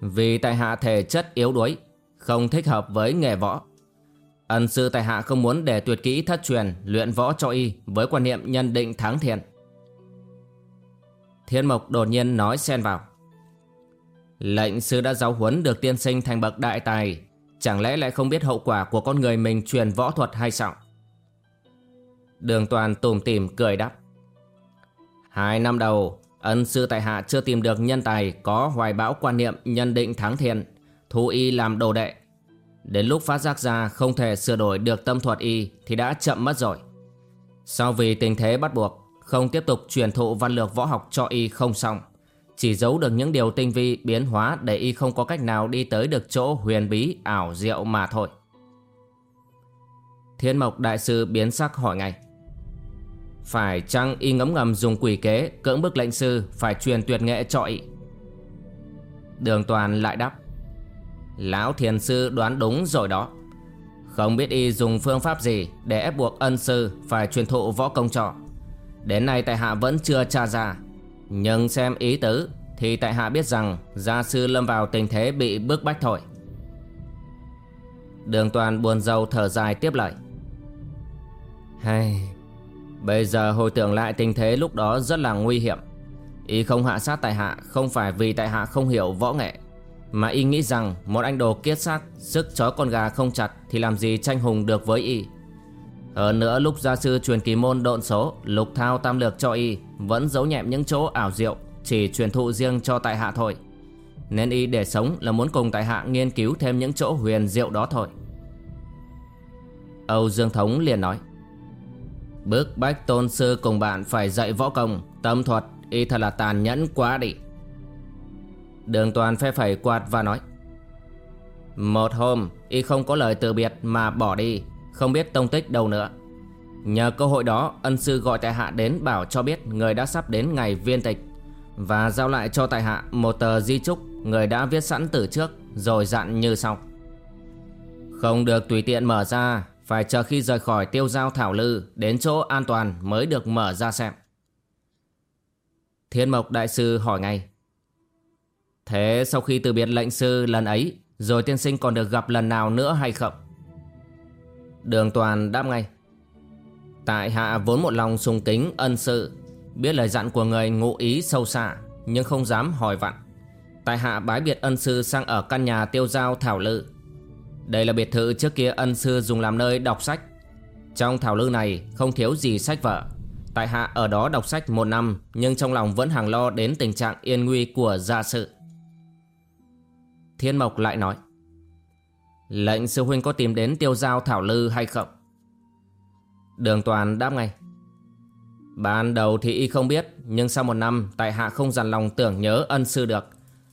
Vì tại hạ thể chất yếu đuối, Không thích hợp với nghề võ. Ân sư tại hạ không muốn để tuyệt kỹ thất truyền Luyện võ cho y Với quan niệm nhân định thắng thiện. Thiên Mộc đột nhiên nói xen vào. Lệnh sư đã giáo huấn được tiên sinh thành bậc đại tài, Chẳng lẽ lại không biết hậu quả của con người mình truyền võ thuật hay sao? Đường toàn tùm tìm cười đáp. Hai năm đầu, ân sư tại hạ chưa tìm được nhân tài có hoài bão quan niệm nhân định thắng thiên, thu y làm đồ đệ. Đến lúc phát giác ra không thể sửa đổi được tâm thuật y thì đã chậm mất rồi. Sau vì tình thế bắt buộc, không tiếp tục truyền thụ văn lược võ học cho y không xong. Chỉ giấu được những điều tinh vi biến hóa để y không có cách nào đi tới được chỗ huyền bí ảo diệu mà thôi. Thiên mộc đại sư biến sắc hỏi ngay. Phải chăng y ngấm ngầm dùng quỷ kế, cưỡng bức lệnh sư phải truyền tuyệt nghệ cho y? Đường toàn lại đáp. Lão thiền sư đoán đúng rồi đó. Không biết y dùng phương pháp gì để ép buộc ân sư phải truyền thụ võ công trò. Đến nay tại hạ vẫn chưa tra ra. Nhưng xem ý tứ, thì tại hạ biết rằng gia sư lâm vào tình thế bị bức bách thôi. Đường toàn buồn rầu thở dài tiếp lời. Hay... Bây giờ hồi tưởng lại tình thế lúc đó rất là nguy hiểm. Y không hạ sát tại hạ không phải vì tại hạ không hiểu võ nghệ, mà y nghĩ rằng một anh đồ kiết xác Sức chó con gà không chặt Thì làm gì tranh hùng được với y. Hơn nữa lúc gia sư truyền kỳ môn độn số, Lục thao tam lược cho y, Vẫn giấu nhẹm những chỗ ảo diệu, Chỉ truyền thụ riêng cho tại hạ thôi. Nên y để sống là muốn cùng tại hạ Nghiên cứu thêm những chỗ huyền diệu đó thôi. Âu Dương Thống liền nói bước bách tôn sư cùng bạn phải dạy võ công, Tâm thuật, Y thật là tàn nhẫn quá đi. Đường toàn phe phẩy quạt và nói, Một hôm, Y không có lời từ biệt mà bỏ đi, Không biết tông tích đâu nữa. Nhờ cơ hội đó, Ân sư gọi tại hạ đến bảo cho biết Người đã sắp đến ngày viên tịch Và giao lại cho tại hạ một tờ di trúc Người đã viết sẵn từ trước, Rồi dặn như sau. Không được tùy tiện mở ra phải chờ khi rời khỏi tiêu giao thảo lư, Đến chỗ an toàn mới được mở ra xem. Thiên mộc đại sư hỏi ngay. Thế sau khi từ biệt lệnh sư lần ấy, Rồi tiên sinh còn được gặp lần nào nữa hay không? Đường toàn đáp ngay. Tại hạ vốn một lòng sùng kính ân sự Biết lời dặn của người ngụ ý sâu xa, Nhưng không dám hỏi vặn. Tại hạ bái biệt ân sư sang ở căn nhà tiêu giao thảo lự đây là biệt thự trước kia ân sư dùng làm nơi đọc sách. Trong thảo lư này không thiếu gì sách vở. Tại hạ ở đó đọc sách một năm, Nhưng trong lòng vẫn hàng lo đến tình trạng yên nguy của gia sự. Thiên Mộc lại nói, Lệnh sư huynh có tìm đến tiêu giao thảo lư hay không? Đường toàn đáp ngay, Ban đầu thì y không biết, Nhưng sau một năm, Tại hạ không dằn lòng tưởng nhớ ân sư được.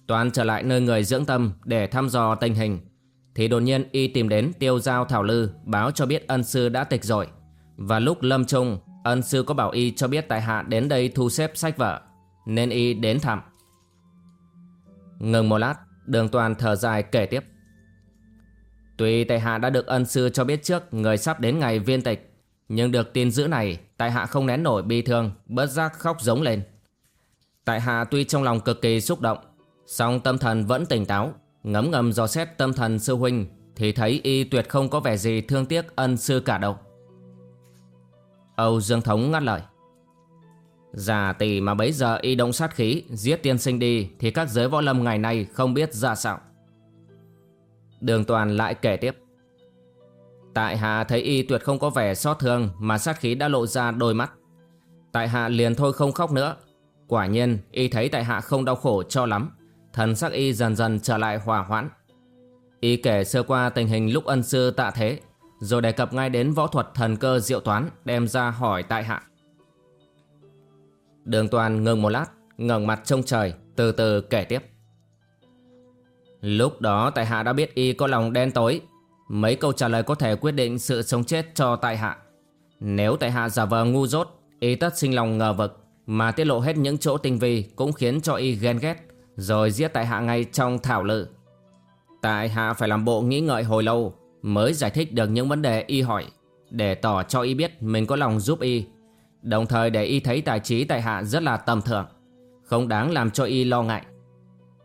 Toàn trở lại nơi người dưỡng tâm Để thăm dò tình hình. Thì đột nhiên y tìm đến tiêu giao thảo lư, Báo cho biết ân sư đã tịch rồi. Và lúc lâm trung, Ân sư có bảo y cho biết tại hạ đến đây thu xếp sách vở, Nên y đến thăm. Ngừng một lát, Đường toàn thở dài kể tiếp. Tuy tại hạ đã được ân sư cho biết trước Người sắp đến ngày viên tịch, Nhưng được tin dữ này, Tại hạ không nén nổi bi thương, Bớt giác khóc giống lên. Tại hạ tuy trong lòng cực kỳ xúc động, song tâm thần vẫn tỉnh táo. Ngấm ngầm dò xét tâm thần sư huynh Thì thấy y tuyệt không có vẻ gì thương tiếc ân sư cả đâu Âu Dương Thống ngắt lời. Giả tỷ mà bấy giờ y động sát khí, Giết tiên sinh đi Thì các giới võ lâm ngày nay không biết ra sao. Đường toàn lại kể tiếp. Tại hạ thấy y tuyệt không có vẻ xót thương Mà sát khí đã lộ ra đôi mắt. Tại hạ liền thôi không khóc nữa. Quả nhiên, y thấy tại hạ không đau khổ cho lắm. Thần sắc y dần dần trở lại hòa hoãn. Y kể sơ qua tình hình lúc ân sư tạ thế, Rồi đề cập ngay đến võ thuật thần cơ diệu toán Đem ra hỏi tại hạ. Đường toàn ngừng một lát, ngẩng mặt trông trời, Từ từ kể tiếp. Lúc đó tại hạ đã biết y có lòng đen tối, Mấy câu trả lời có thể quyết định sự sống chết cho tại hạ. Nếu tại hạ giả vờ ngu dốt, Y tất sinh lòng ngờ vực, Mà tiết lộ hết những chỗ tinh vi Cũng khiến cho y ghen ghét. Rồi giết tại hạ ngay trong thảo lự. Tại hạ phải làm bộ nghĩ ngợi hồi lâu Mới giải thích được những vấn đề y hỏi, Để tỏ cho y biết mình có lòng giúp y. Đồng thời để y thấy tài trí tại hạ rất là tầm thường, Không đáng làm cho y lo ngại.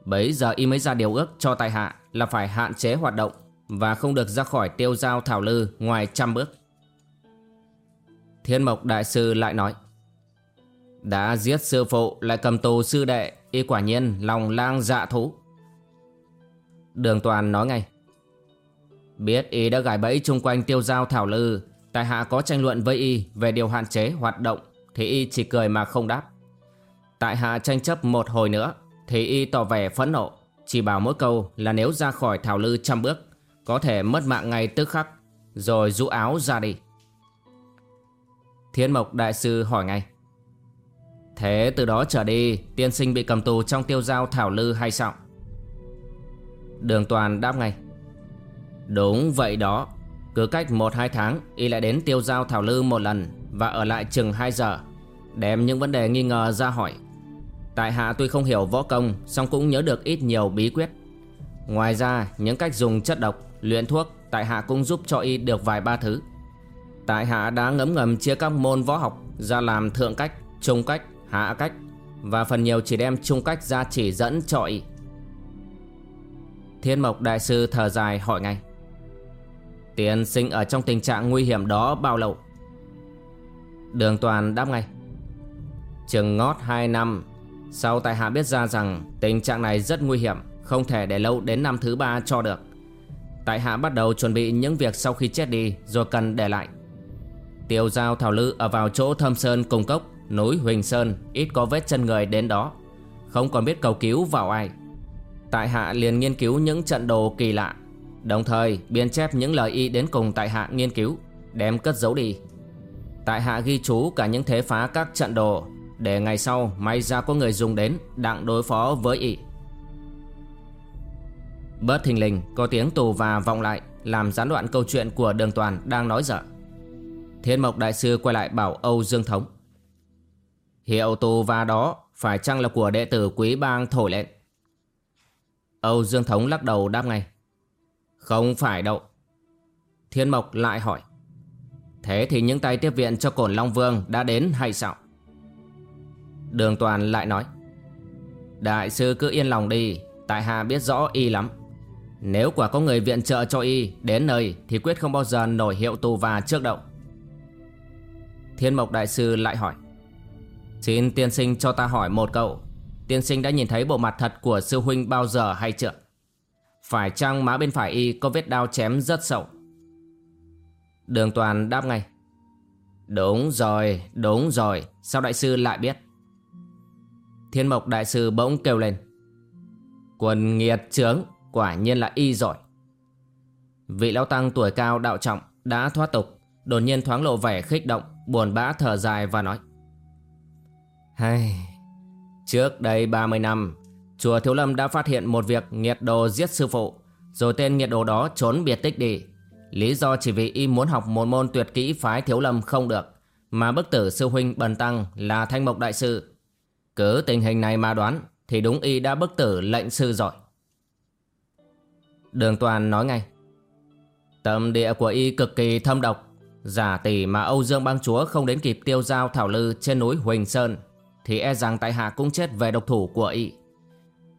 Bấy giờ y mới ra điều ước cho tại hạ Là phải hạn chế hoạt động Và không được ra khỏi tiêu giao thảo lư ngoài trăm bước. Thiên mộc đại sư lại nói, Đã giết sư phụ, lại cầm tù sư đệ Y quả nhiên, lòng lang dạ thú. Đường toàn nói ngay. Biết y đã gài bẫy chung quanh tiêu giao thảo lư, Tại hạ có tranh luận với y về điều hạn chế hoạt động, Thì y chỉ cười mà không đáp. Tại hạ tranh chấp một hồi nữa, Thì y tỏ vẻ phẫn nộ, Chỉ bảo mỗi câu là nếu ra khỏi thảo lư trăm bước, Có thể mất mạng ngay tức khắc, Rồi rũ áo ra đi. Thiên Mộc Đại Sư hỏi ngay. Thế từ đó trở đi Tiên sinh bị cầm tù trong tiêu giao thảo lư hay sao? Đường Toàn đáp ngay. Đúng vậy đó. Cứ cách 1-2 tháng Y lại đến tiêu giao thảo lư một lần Và ở lại chừng 2 giờ Đem những vấn đề nghi ngờ ra hỏi. Tại hạ tuy không hiểu võ công song cũng nhớ được ít nhiều bí quyết. Ngoài ra những cách dùng chất độc Luyện thuốc Tại hạ cũng giúp cho y được vài ba thứ. Tại hạ đã ngấm ngầm chia các môn võ học Ra làm thượng cách, trung cách, hạ cách. Và phần nhiều chỉ đem trung cách ra chỉ dẫn trọi Thiên Mộc Đại Sư thở dài hỏi ngay. Tiên sinh ở trong tình trạng nguy hiểm đó bao lâu? Đường Toàn đáp ngay. Chừng ngót 2 năm. Sau tại hạ biết ra rằng tình trạng này rất nguy hiểm, Không thể để lâu đến năm thứ ba cho được. Tại hạ bắt đầu chuẩn bị những việc sau khi chết đi, Rồi cần để lại. Tiêu giao thảo lư ở vào chỗ thâm sơn cùng cốc Núi Huỳnh Sơn Ít có vết chân người đến đó. Không còn biết cầu cứu vào ai. Tại hạ liền nghiên cứu những trận đồ kỳ lạ, Đồng thời biên chép những lời y đến cùng tại hạ nghiên cứu, Đem cất giấu đi. Tại hạ ghi chú cả những thế phá các trận đồ, Để ngày sau may ra có người dùng đến Đặng đối phó với y. Bớt thình lình, có tiếng tù và vọng lại, Làm gián đoạn câu chuyện của đường toàn đang nói dở. Thiên Mộc Đại Sư quay lại bảo Âu Dương Thống. Hiệu tù và đó, Phải chăng là của đệ tử quý bang thổi lên Âu Dương Thống lắc đầu đáp ngay. Không phải đâu. Thiên Mộc lại hỏi. Thế thì những tay tiếp viện cho cổn Long Vương đã đến hay sao? Đường Toàn lại nói. Đại sư cứ yên lòng đi, Tại hạ biết rõ y lắm. Nếu quả có người viện trợ cho y Đến nơi thì quyết không bao giờ nổi hiệu tù và trước động Thiên Mộc Đại sư lại hỏi. Xin tiên sinh cho ta hỏi một câu Tiên sinh đã nhìn thấy bộ mặt thật của sư huynh bao giờ hay chưa? Phải chăng má bên phải y có vết đao chém rất sâu? Đường toàn đáp ngay Đúng rồi, đúng rồi Sao đại sư lại biết? Thiên mộc đại sư bỗng kêu lên Quần nghiệt trướng Quả nhiên là y giỏi Vị lão tăng tuổi cao đạo trọng Đã thoát tục Đột nhiên thoáng lộ vẻ khích động Buồn bã thở dài và nói hay. Trước đây 30 năm, Chùa Thiếu Lâm đã phát hiện một việc nghiệt đồ giết sư phụ, Rồi tên nghiệt đồ đó trốn biệt tích đi. Lý do chỉ vì y muốn học một môn tuyệt kỹ phái Thiếu Lâm không được, Mà bức tử sư huynh Bần Tăng là Thanh Mộc Đại Sư. Cứ tình hình này mà đoán, Thì đúng y đã bức tử lệnh sư giỏi Đường Toàn nói ngay. Tâm địa của y cực kỳ thâm độc, Giả tỷ mà Âu Dương bang chúa không đến kịp tiêu giao thảo lư trên núi Huỳnh Sơn. Thì e rằng tại hạ cũng chết về độc thủ của y.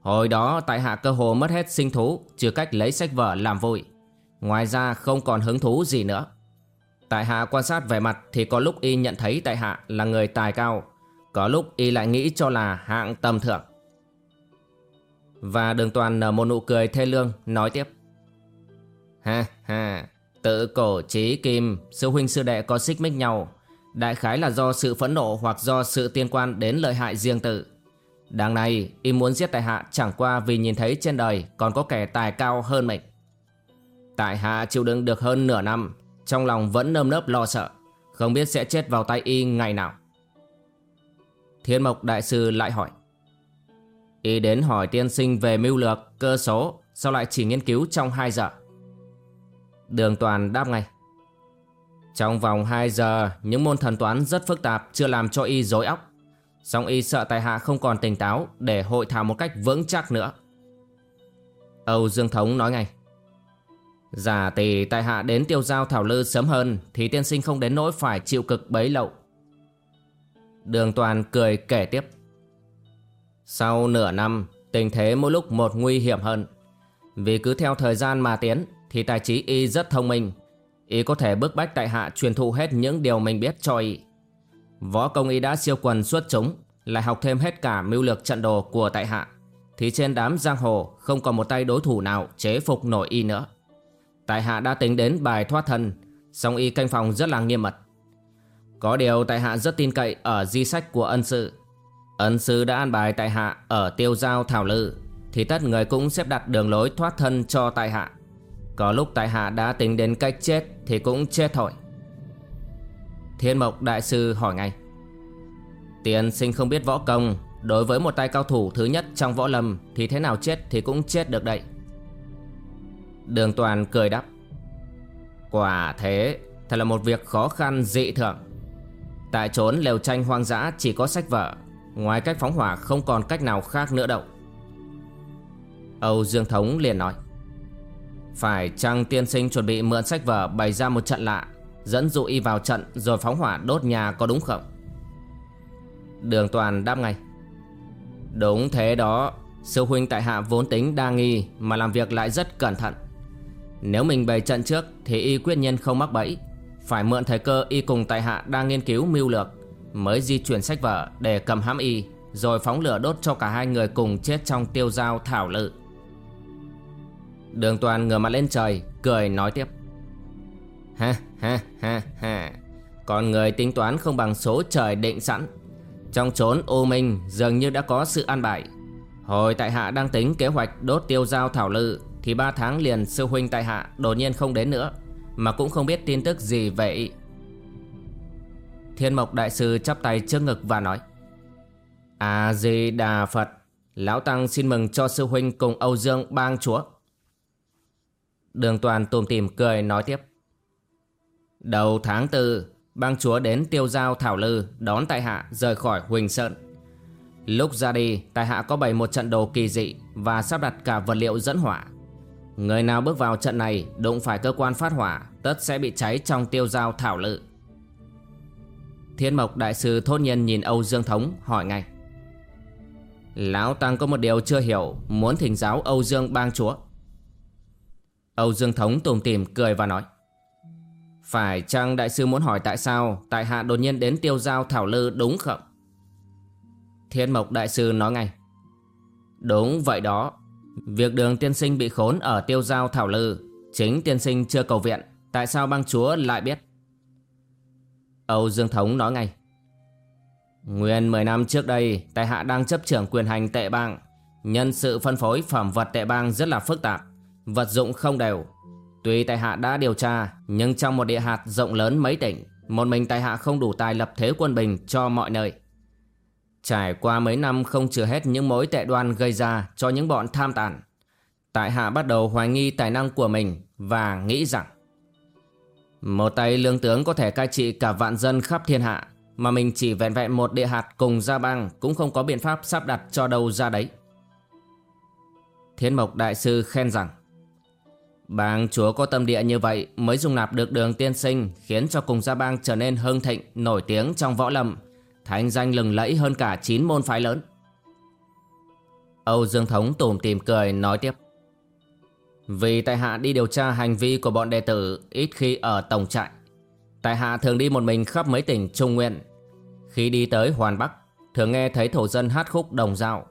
Hồi đó, tại hạ cơ hồ mất hết sinh thú Trừ cách lấy sách vở làm vui Ngoài ra, không còn hứng thú gì nữa. Tại hạ quan sát vẻ mặt Thì có lúc y nhận thấy tại hạ là người tài cao. Có lúc y lại nghĩ cho là hạng tầm thượng. Và đường toàn nở một nụ cười thê lương, Nói tiếp. Ha ha, Tự cổ trí kim, Sư huynh sư đệ có xích mích nhau. Đại khái là do sự phẫn nộ Hoặc do sự tiên quan đến lợi hại riêng tự Đáng này y muốn giết tại hạ Chẳng qua vì nhìn thấy trên đời Còn có kẻ tài cao hơn mình. Tại hạ chịu đựng được hơn nửa năm Trong lòng vẫn nơm nớp lo sợ Không biết sẽ chết vào tay y ngày nào. Thiên Mộc Đại Sư lại hỏi Y đến hỏi tiên sinh về mưu lược, cơ số Sao lại chỉ nghiên cứu trong 2 giờ? Đường Toàn đáp ngay trong vòng 2 giờ, Những môn thần toán rất phức tạp, Chưa làm cho y dối óc. Song y sợ tài hạ không còn tỉnh táo Để hội thảo một cách vững chắc nữa. Âu Dương Thống nói ngay. Giả tỷ tại hạ đến tiêu giao thảo lư sớm hơn Thì tiên sinh không đến nỗi phải chịu cực bấy lậu Đường Toàn cười kể tiếp. Sau nửa năm, Tình thế mỗi lúc một nguy hiểm hơn. Vì cứ theo thời gian mà tiến, Thì tài trí y rất thông minh Y có thể bức bách tại hạ truyền thụ hết những điều mình biết cho y Võ công y đã siêu quần xuất chúng, Lại học thêm hết cả mưu lược trận đồ của tại hạ. Thì trên đám giang hồ, Không còn một tay đối thủ nào chế phục nổi y nữa. Tại hạ đã tính đến bài thoát thân, Song y canh phòng rất là nghiêm mật. Có điều tại hạ rất tin cậy ở di sách của ân sư. Ân sư đã an bài tại hạ ở tiêu giao thảo lư, Thì tất người cũng xếp đặt đường lối thoát thân cho tại hạ. Có lúc tại hạ đã tính đến cách chết thì cũng chết thôi. Thiên mộc đại sư hỏi ngay. Tiền sinh không biết võ công, Đối với một tay cao thủ thứ nhất trong võ lâm Thì thế nào chết thì cũng chết được đấy. Đường toàn cười đáp. Quả thế, Thật là một việc khó khăn dị thường. Tại trốn lều tranh hoang dã chỉ có sách vở, Ngoài cách phóng hỏa không còn cách nào khác nữa đâu. Âu Dương Thống liền nói. Phải chăng tiên sinh chuẩn bị mượn sách vở bày ra một trận lạ, Dẫn dụ y vào trận rồi phóng hỏa đốt nhà có đúng không? Đường toàn đáp ngay. Đúng thế đó, Sư huynh tại hạ vốn tính đa nghi Mà làm việc lại rất cẩn thận. Nếu mình bày trận trước Thì y quyết nhiên không mắc bẫy. Phải mượn thời cơ y cùng tại hạ đang nghiên cứu mưu lược, Mới di chuyển sách vở Để cầm hãm y, Rồi phóng lửa đốt cho cả hai người cùng chết trong tiêu giao thảo lự. Đường toàn ngửa mặt lên trời, Cười nói tiếp. Ha ha ha ha. Con người tính toán không bằng số trời định sẵn. Trong chốn ô minh dường như đã có sự an bài. Hồi tại hạ đang tính kế hoạch đốt tiêu giao thảo lự, Thì ba tháng liền sư huynh tại hạ đột nhiên không đến nữa, Mà cũng không biết tin tức gì vậy Thiên mộc đại sư chắp tay trước ngực và nói A-di-đà Phật, Lão Tăng xin mừng cho sư huynh cùng Âu Dương bang chúa. Đường toàn tùm tìm cười nói tiếp. Đầu tháng tư, Bang chúa đến tiêu giao Thảo Lư, Đón tại hạ rời khỏi Huỳnh Sơn. Lúc ra đi, Tại hạ có bày một trận đồ kỳ dị Và sắp đặt cả vật liệu dẫn hỏa. Người nào bước vào trận này, Đụng phải cơ quan phát hỏa, Tất sẽ bị cháy trong tiêu giao Thảo Lư. Thiên Mộc Đại sư thốt nhiên nhìn Âu Dương Thống, hỏi ngay. Lão Tăng có một điều chưa hiểu, Muốn thỉnh giáo Âu Dương bang chúa. Âu Dương Thống tùm tìm, cười và nói. Phải chăng đại sư muốn hỏi tại sao Tại hạ đột nhiên đến tiêu giao thảo lư đúng không? Thiên mộc đại sư nói ngay. Đúng vậy đó. Việc đường tiên sinh bị khốn ở tiêu giao thảo lư, Chính tiên sinh chưa cầu viện, Tại sao băng chúa lại biết? Âu Dương Thống nói ngay. Nguyên 10 năm trước đây, Tại hạ đang chấp trưởng quyền hành tệ bang. Nhân sự phân phối phẩm vật tệ bang rất là phức tạp. Vật dụng không đều. Tuy tại hạ đã điều tra, Nhưng trong một địa hạt rộng lớn mấy tỉnh, Một mình tại hạ không đủ tài lập thế quân bình cho mọi nơi. Trải qua mấy năm không trừ hết những mối tệ đoan gây ra cho những bọn tham tàn, Tại hạ bắt đầu hoài nghi tài năng của mình Và nghĩ rằng, Một tay lương tướng có thể cai trị cả vạn dân khắp thiên hạ, Mà mình chỉ vẹn vẹn một địa hạt cùng gia bang Cũng không có biện pháp sắp đặt cho đâu ra đấy. Thiên Mộc Đại Sư khen rằng Bang chúa có tâm địa như vậy mới dung nạp được đường tiên sinh khiến cho cùng gia bang trở nên hưng thịnh, nổi tiếng trong võ lâm, thành danh lừng lẫy hơn cả 9 môn phái lớn. Âu Dương Thống tủm tìm cười nói tiếp. Vì tại hạ đi điều tra hành vi của bọn đệ tử ít khi ở tổng trại. Tại hạ thường đi một mình khắp mấy tỉnh Trung Nguyên. Khi đi tới Hoàn Bắc, thường nghe thấy thổ dân hát khúc đồng dao.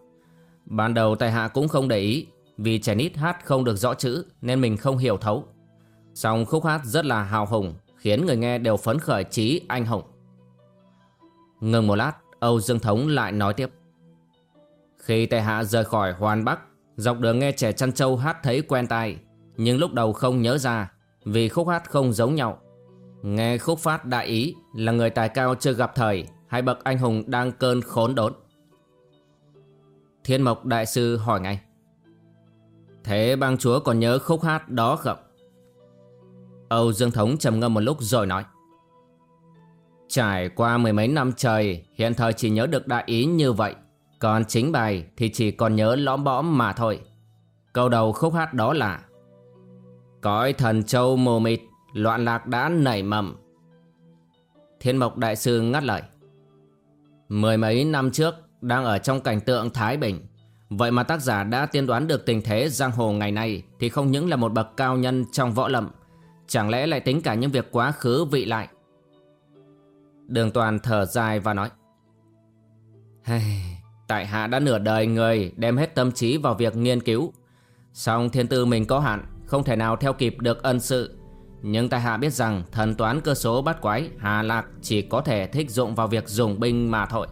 Ban đầu tại hạ cũng không để ý vì trẻ nít hát không được rõ chữ nên mình không hiểu thấu. Song khúc hát rất là hào hùng, khiến người nghe đều phấn khởi trí anh hùng. Ngừng một lát, Âu Dương Thống lại nói tiếp. Khi tài hạ rời khỏi Hoàn Bắc, dọc đường nghe trẻ chăn trâu hát thấy quen tai, nhưng lúc đầu không nhớ ra, vì khúc hát không giống nhau. Nghe khúc phát đại ý là người tài cao chưa gặp thời, hay bậc anh hùng đang cơn khốn đốn. Thiên Mộc Đại Sư hỏi ngay. Thế bang chúa còn nhớ khúc hát đó không? Âu Dương Thống trầm ngâm một lúc rồi nói. Trải qua mười mấy năm trời, hiện thời chỉ nhớ được đại ý như vậy. Còn chính bài thì chỉ còn nhớ lõm bõm mà thôi. Câu đầu khúc hát đó là Cõi thần châu mù mịt, loạn lạc đã nảy mầm. Thiên Mộc Đại Sư ngắt lời. Mười mấy năm trước, đang ở trong cảnh tượng Thái Bình, Vậy mà tác giả đã tiên đoán được tình thế giang hồ ngày nay thì không những là một bậc cao nhân trong võ lâm, chẳng lẽ lại tính cả những việc quá khứ vị lại. Đường toàn thở dài và nói hey, Tại hạ đã nửa đời người đem hết tâm trí vào việc nghiên cứu. Song thiên tư mình có hạn Không thể nào theo kịp được ân sự. Nhưng tại hạ biết rằng thần toán cơ số bát quái Hà Lạc chỉ có thể thích dụng vào việc dùng binh mà thôi.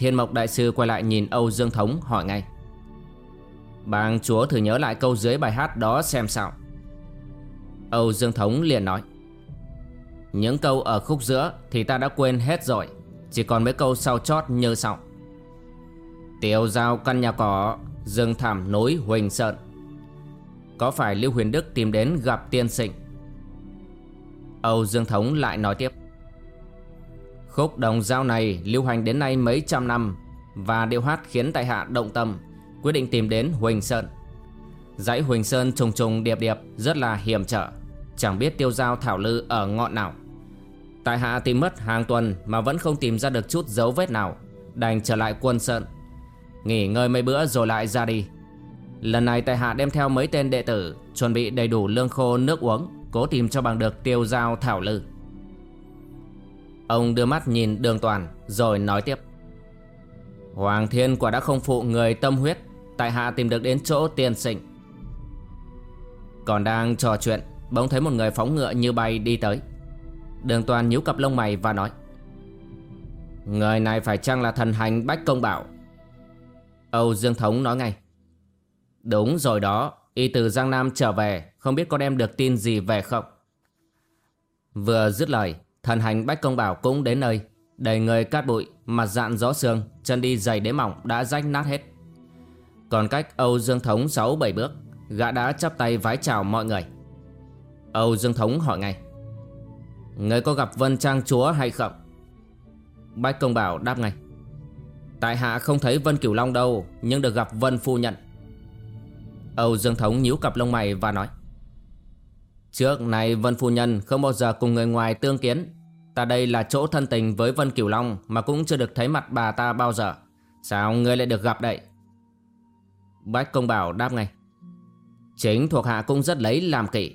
Thiên Mộc Đại Sư quay lại nhìn Âu Dương Thống, hỏi ngay. Bang chúa thử nhớ lại câu dưới bài hát đó xem sao. Âu Dương Thống liền nói. Những câu ở khúc giữa thì ta đã quên hết rồi, Chỉ còn mấy câu sau chót như sau. Tiêu giao căn nhà cỏ Dương thảm núi Huỳnh sợn. Có phải Lưu Huyền Đức tìm đến gặp tiên sinh? Âu Dương Thống lại nói tiếp. Khúc đồng giao này lưu hành đến nay mấy trăm năm Và điệu hát khiến tại hạ động tâm, Quyết định tìm đến Huỳnh Sơn. Dãy Huỳnh Sơn trùng trùng điệp điệp, Rất là hiểm trở, Chẳng biết tiêu giao thảo lư ở ngọn nào. Tại hạ tìm mất hàng tuần Mà vẫn không tìm ra được chút dấu vết nào, Đành trở lại quân Sơn. Nghỉ ngơi mấy bữa rồi lại ra đi. Lần này tại hạ đem theo mấy tên đệ tử, Chuẩn bị đầy đủ lương khô, nước uống, Cố tìm cho bằng được tiêu giao thảo lư. Ông đưa mắt nhìn đường toàn, Rồi nói tiếp. Hoàng thiên quả đã không phụ người tâm huyết, Tại hạ tìm được đến chỗ tiên sinh Còn đang trò chuyện, Bỗng thấy một người phóng ngựa như bay đi tới. Đường toàn nhíu cặp lông mày và nói, Người này phải chăng là thần hành Bách Công Bảo? Âu Dương Thống nói ngay, Đúng rồi đó, Y từ Giang Nam trở về, Không biết có đem được tin gì về không? Vừa dứt lời Thần hành Bách Công Bảo cũng đến nơi. Đầy người cát bụi, Mặt dạn gió sương, Chân đi dày đế mỏng đã rách nát hết. Còn cách Âu Dương Thống 6-7 bước, Gã đã chắp tay vái chào mọi người. Âu Dương Thống hỏi ngay, Người có gặp Vân Trang Chúa hay không? Bách Công Bảo đáp ngay, Tại hạ không thấy Vân Cửu Long đâu, Nhưng được gặp Vân Phu Nhận Âu Dương Thống nhíu cặp lông mày và nói Trước này Vân Phu Nhân không bao giờ cùng người ngoài tương kiến. Ta đây là chỗ thân tình với Vân Cửu Long Mà cũng chưa được thấy mặt bà ta bao giờ. Sao ngươi lại được gặp đây? Bách Công Bảo đáp ngay. Chính thuộc hạ cũng rất lấy làm kỵ.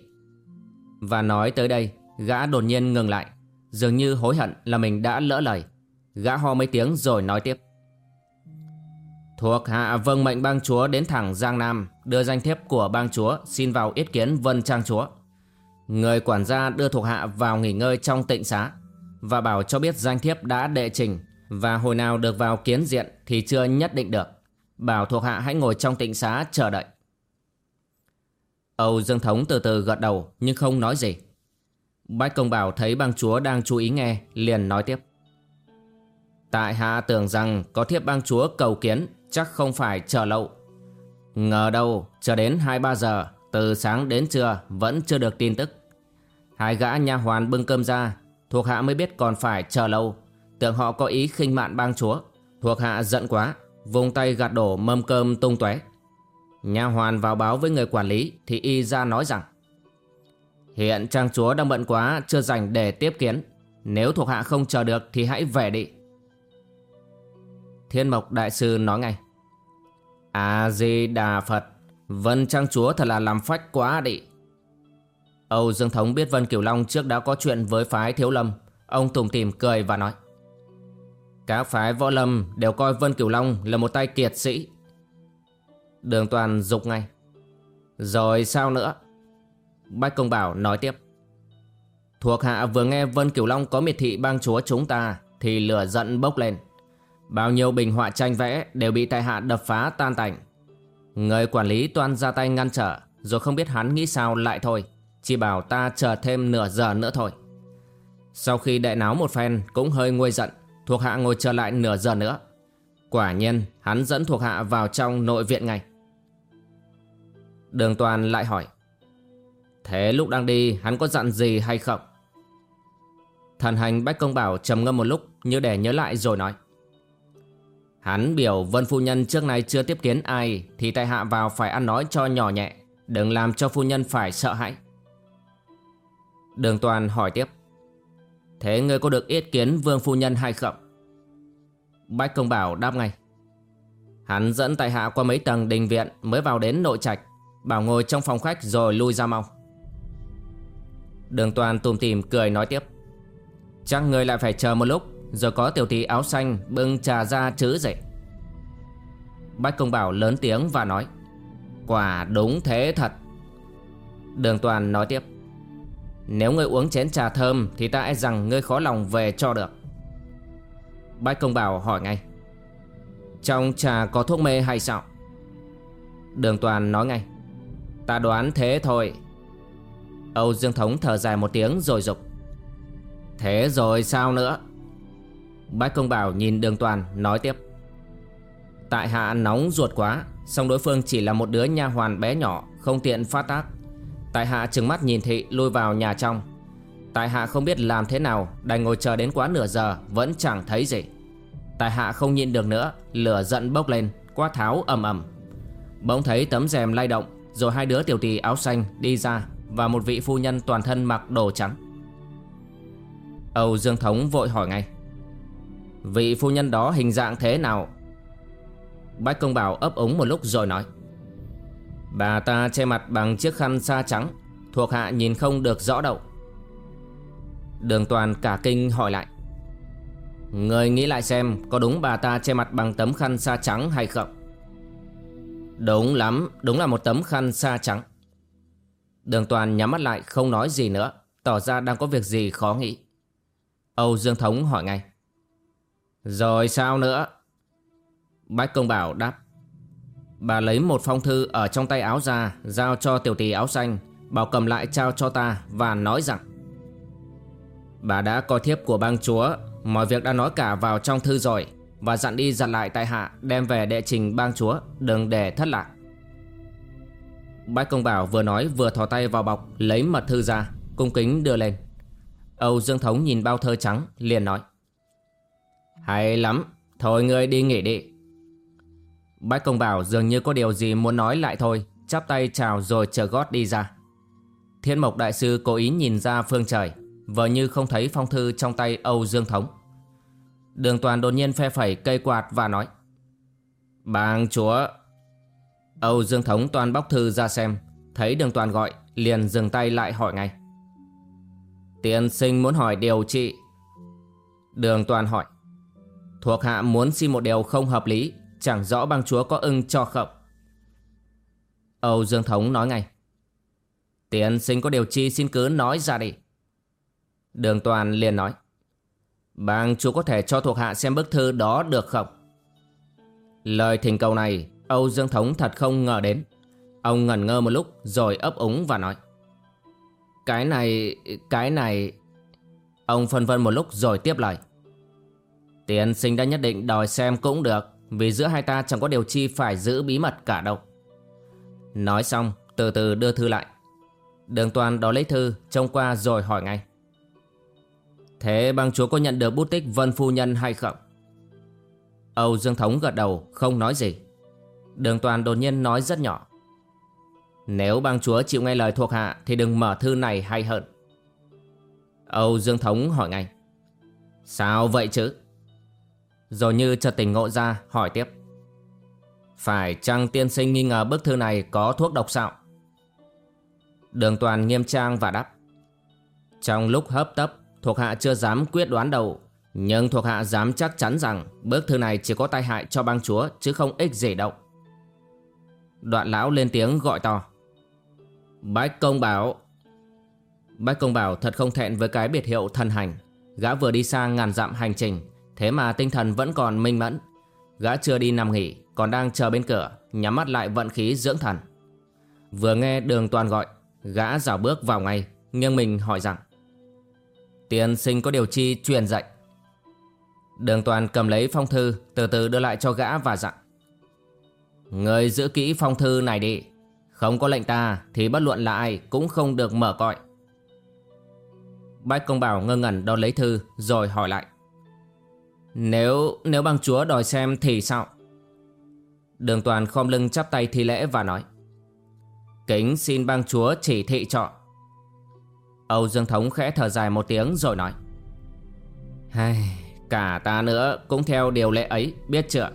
Và nói tới đây, Gã đột nhiên ngừng lại. Dường như hối hận là mình đã lỡ lời. Gã ho mấy tiếng rồi nói tiếp. Thuộc hạ vâng mệnh bang chúa đến thẳng Giang Nam, Đưa danh thiếp của bang chúa Xin vào yết kiến Vân Trang chúa. Người quản gia đưa thuộc hạ vào nghỉ ngơi trong tịnh xá Và bảo cho biết danh thiếp đã đệ trình Và hồi nào được vào kiến diện thì chưa nhất định được. Bảo thuộc hạ hãy ngồi trong tịnh xá chờ đợi. Âu Dương Thống từ từ gật đầu nhưng không nói gì. Bách Công Bảo thấy bang chúa đang chú ý nghe, liền nói tiếp. Tại hạ tưởng rằng có thiếp bang chúa cầu kiến, chắc không phải chờ lâu. Ngờ đâu, chờ đến 2-3 giờ từ sáng đến trưa vẫn chưa được tin tức. Hai gã nha hoàn bưng cơm ra, Thuộc hạ mới biết còn phải chờ lâu. Tưởng họ có ý khinh mạn bang chúa, Thuộc hạ giận quá, Vùng tay gạt đổ mâm cơm tung tóe. Nha hoàn vào báo với người quản lý Thì y ra nói rằng, Hiện trang chúa đang bận quá, Chưa dành để tiếp kiến. Nếu thuộc hạ không chờ được thì hãy về đi. Thiên mộc đại sư nói ngay A-di-đà Phật Vân Trang Chúa thật là làm phách quá đi. Âu Dương Thống biết Vân Kiều Long trước đã có chuyện với phái Thiếu Lâm. Ông tủm tỉm cười và nói, Các phái võ lâm đều coi Vân Kiều Long là một tay kiệt sĩ. Đường toàn dục ngay, Rồi sao nữa? Bách Công Bảo nói tiếp, Thuộc hạ vừa nghe Vân Kiều Long có miệt thị bang chúa chúng ta Thì lửa giận bốc lên. Bao nhiêu bình họa tranh vẽ đều bị tại hạ đập phá tan tành. Người quản lý toan ra tay ngăn trở, Rồi không biết hắn nghĩ sao lại thôi. Chỉ bảo ta chờ thêm nửa giờ nữa thôi. Sau khi đại náo một phen, Cũng hơi nguôi giận. Thuộc hạ ngồi chờ lại nửa giờ nữa. Quả nhiên, hắn dẫn thuộc hạ vào trong nội viện ngay. Đường toàn lại hỏi, Thế lúc đang đi, hắn có dặn gì hay không? Thần hành Bách Công Bảo trầm ngâm một lúc, như để nhớ lại rồi nói Hắn biểu, Vân Phu Nhân trước nay chưa tiếp kiến ai, Thì tại hạ vào phải ăn nói cho nhỏ nhẹ. Đừng làm cho Phu Nhân phải sợ hãi. Đường Toàn hỏi tiếp, Thế ngươi có được yết kiến Vương Phu Nhân hay không? Bách Công Bảo đáp ngay, Hắn dẫn tại hạ qua mấy tầng đình viện Mới vào đến nội trạch, Bảo ngồi trong phòng khách rồi lui ra mau. Đường Toàn tùm tìm, cười nói tiếp, Chắc ngươi lại phải chờ một lúc rồi có tiểu tỷ áo xanh bưng trà ra chứ dậy. Bách công bảo lớn tiếng và nói, Quả đúng thế thật. Đường Toàn nói tiếp, Nếu ngươi uống chén trà thơm Thì ta e rằng ngươi khó lòng về cho được. Bách công bảo hỏi ngay, Trong trà có thuốc mê hay sao? Đường Toàn nói ngay, Ta đoán thế thôi. Âu Dương Thống thở dài một tiếng rồi dục, Thế rồi sao nữa? Bách công bảo nhìn đường toàn, nói tiếp. Tại hạ nóng ruột quá, song đối phương chỉ là một đứa nha hoàn bé nhỏ, Không tiện phát tác. Tại hạ trừng mắt nhìn thị lui vào nhà trong. Tại hạ không biết làm thế nào, Đành ngồi chờ đến quá nửa giờ, Vẫn chẳng thấy gì. Tại hạ không nhịn được nữa, Lửa giận bốc lên, Quát tháo ầm ầm. Bỗng thấy tấm rèm lay động, Rồi hai đứa tiểu tỳ áo xanh đi ra Và một vị phu nhân toàn thân mặc đồ trắng. Âu Dương Thống vội hỏi ngay. Vị phu nhân đó hình dạng thế nào? Bách công bảo ấp ống một lúc rồi nói. Bà ta che mặt bằng chiếc khăn sa trắng, Thuộc hạ nhìn không được rõ đâu. Đường toàn cả kinh hỏi lại. Người nghĩ lại xem Có đúng bà ta che mặt bằng tấm khăn sa trắng hay không? Đúng lắm, Đúng là một tấm khăn sa trắng. Đường toàn nhắm mắt lại, không nói gì nữa, Tỏ ra đang có việc gì khó nghĩ. Âu Dương Thống hỏi ngay. Rồi sao nữa? Bách Công Bảo đáp. Bà lấy một phong thư ở trong tay áo ra, Giao cho tiểu tỷ áo xanh, Bảo cầm lại trao cho ta Và nói rằng, Bà đã coi thiếp của bang chúa, Mọi việc đã nói cả vào trong thư rồi, Và dặn đi dặn lại tại hạ Đem về đệ trình bang chúa, Đừng để thất lạc. Bách Công Bảo vừa nói vừa thò tay vào bọc, Lấy mật thư ra, Cung kính đưa lên. Âu Dương Thống nhìn bao thơ trắng, liền nói hay lắm. Thôi ngươi đi nghỉ đi. Bách công bảo dường như có điều gì muốn nói lại thôi. Chắp tay chào rồi chờ gót đi ra. Thiên mộc đại sư cố ý nhìn ra phương trời, Vờ như không thấy phong thư trong tay Âu Dương Thống. Đường toàn đột nhiên phe phẩy cây quạt và nói, Bàng chúa. Âu Dương Thống toàn bóc thư ra xem, Thấy đường toàn gọi, Liền dừng tay lại hỏi ngay, Tiên sinh muốn hỏi điều trị. Đường toàn hỏi Thuộc hạ muốn xin một điều không hợp lý. Chẳng rõ bang chúa có ưng cho không? Âu Dương Thống nói ngay. Tiên sinh có điều chi xin cứ nói ra đi. Đường toàn liền nói. Bang chúa có thể cho thuộc hạ xem bức thư đó được không? Lời thỉnh cầu này Âu Dương Thống thật không ngờ đến. Ông ngẩn ngơ một lúc rồi ấp úng và nói. Cái này, cái này Ông phân vân một lúc rồi tiếp lời. Tiền sinh đã nhất định đòi xem cũng được, Vì giữa hai ta chẳng có điều chi phải giữ bí mật cả đâu. Nói xong, từ từ đưa thư lại. Đường toàn đó lấy thư, Trông qua rồi hỏi ngay. Thế bang chúa có nhận được bút tích Vân Phu Nhân hay không? Âu Dương Thống gật đầu, không nói gì. Đường toàn đột nhiên nói rất nhỏ. Nếu bang chúa chịu nghe lời thuộc hạ Thì đừng mở thư này hay hơn. Âu Dương Thống hỏi ngay. Sao vậy chứ? Rồi như chợt tỉnh ngộ ra, hỏi tiếp. Phải chăng tiên sinh nghi ngờ bức thư này có thuốc độc sao? Đường toàn nghiêm trang và đáp. Trong lúc hấp tấp, Thuộc hạ chưa dám quyết đoán đầu Nhưng thuộc hạ dám chắc chắn rằng Bức thư này chỉ có tai hại cho bang chúa Chứ không ích gì đâu. Đoạn lão lên tiếng gọi to. Bách công bảo. Bách công bảo thật không thẹn với cái biệt hiệu thần hành. Gã vừa đi xa ngàn dặm hành trình Thế mà tinh thần vẫn còn minh mẫn. Gã chưa đi nằm nghỉ, Còn đang chờ bên cửa, Nhắm mắt lại vận khí dưỡng thần. Vừa nghe đường toàn gọi, Gã dào bước vào ngay Nhưng mình hỏi rằng, Tiên sinh có điều chi truyền dạy? Đường toàn cầm lấy phong thư, Từ từ đưa lại cho gã và dặn, Người giữ kỹ phong thư này đi. Không có lệnh ta Thì bất luận là ai cũng không được mở cõi. Bách công bảo ngơ ngẩn đón lấy thư Rồi hỏi lại nếu, nếu bang chúa đòi xem thì sao? Đường toàn khom lưng chắp tay thi lễ và nói Kính xin bang chúa chỉ thị trọ Âu Dương Thống khẽ thở dài một tiếng rồi nói Hay, Cả ta nữa cũng theo điều lệ ấy biết chưa?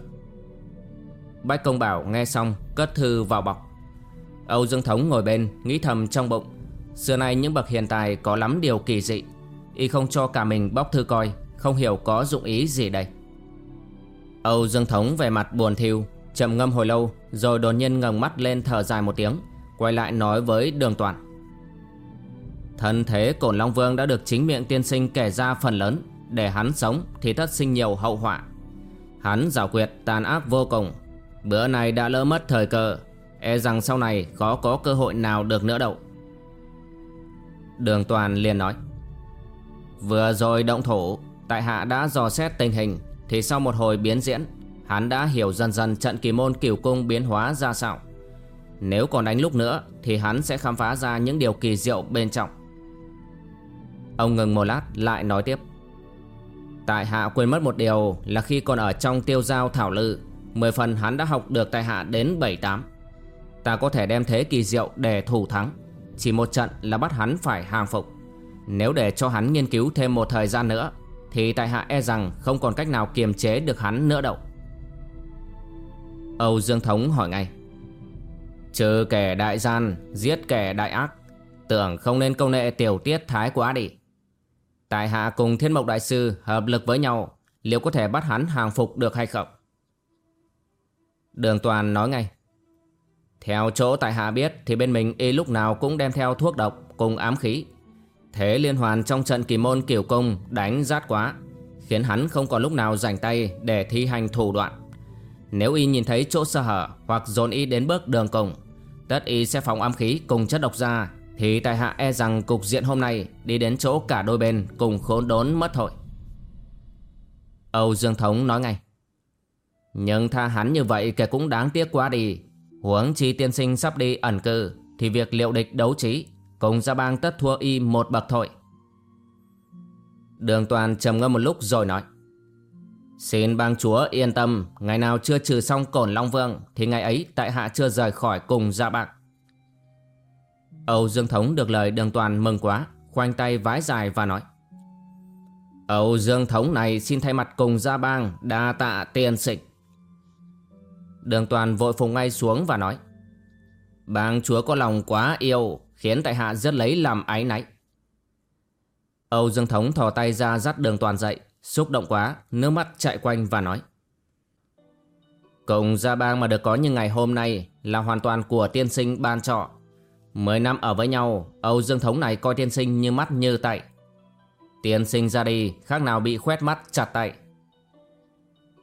Bách công bảo nghe xong cất thư vào bọc. Âu Dương Thống ngồi bên nghĩ thầm trong bụng Xưa nay những bậc hiện tài có lắm điều kỳ dị Y không cho cả mình bóc thư coi không hiểu có dụng ý gì đây. Âu Dương Thống về mặt buồn thiu, trầm ngâm hồi lâu Rồi đột nhiên ngẩng mắt lên thở dài một tiếng Quay lại nói với đường toàn. Thân thế Cổn Long Vương đã được chính miệng tiên sinh kể ra phần lớn Để hắn sống thì tất sinh nhiều hậu họa. Hắn giảo quyệt tàn ác vô cùng. Bữa này đã lỡ mất thời cơ E rằng sau này khó có cơ hội nào được nữa đâu. Đường Toàn liền nói. Vừa rồi động thủ Tại hạ đã dò xét tình hình Thì sau một hồi biến diễn Hắn đã hiểu dần dần trận kỳ môn cửu cung biến hóa ra sao. Nếu còn đánh lúc nữa Thì hắn sẽ khám phá ra những điều kỳ diệu bên trong. Ông ngừng một lát lại nói tiếp. Tại hạ quên mất một điều là khi còn ở trong tiêu giao thảo lự, Mười phần hắn đã học được tại hạ đến bảy tám. Ta có thể đem thế kỳ diệu để thủ thắng Chỉ một trận là bắt hắn phải hàng phục. Nếu để cho hắn nghiên cứu thêm một thời gian nữa thì tại hạ e rằng không còn cách nào kiềm chế được hắn nữa đâu. Âu Dương Thống hỏi ngay, Trừ kẻ đại gian, Giết kẻ đại ác, Tưởng không nên công nghệ tiểu tiết thái quá đi. Tại hạ cùng Thiên Mộc Đại Sư hợp lực với nhau, Liệu có thể bắt hắn hàng phục được hay không? Đường Toàn nói ngay, Theo chỗ tại hạ biết Thì bên mình y lúc nào cũng đem theo thuốc độc Cùng ám khí. Thế liên hoàn trong trận kỳ môn kiểu công Đánh rát quá, Khiến hắn không còn lúc nào rảnh tay Để thi hành thủ đoạn. Nếu y nhìn thấy chỗ sơ hở hoặc dồn y đến bước đường cùng, Tất y sẽ phóng âm khí cùng chất độc ra, Thì tại hạ e rằng cục diện hôm nay Đi đến chỗ cả đôi bên cùng khốn đốn mất thôi Âu Dương Thống nói ngay, Nhưng tha hắn như vậy kẻ cũng đáng tiếc quá đi. Huống chi tiên sinh sắp đi ẩn cư, Thì việc liệu địch đấu trí Cùng ra bang tất thua y một bậc thôi Đường toàn trầm ngâm một lúc rồi nói Xin bang chúa yên tâm, ngày nào chưa trừ xong cổn Long Vương thì ngày ấy tại hạ chưa rời khỏi cùng gia bạc. Âu Dương Thống được lời đường toàn mừng quá, khoanh tay vái dài và nói. Âu Dương Thống này xin thay mặt cùng gia bang đa tạ tiền sịch. Đường toàn vội phùng ngay xuống và nói. Bang chúa có lòng quá yêu, khiến tại hạ rất lấy làm ái náy. Âu Dương Thống thò tay ra dắt đường toàn dậy, Xúc động quá, nước mắt chạy quanh và nói. Cùng gia bang mà được có như ngày hôm nay là hoàn toàn của tiên sinh ban trọ. Mười năm ở với nhau, Âu Dương Thống này coi tiên sinh như mắt như tay. Tiên sinh ra đi, khác nào bị khoét mắt chặt tay.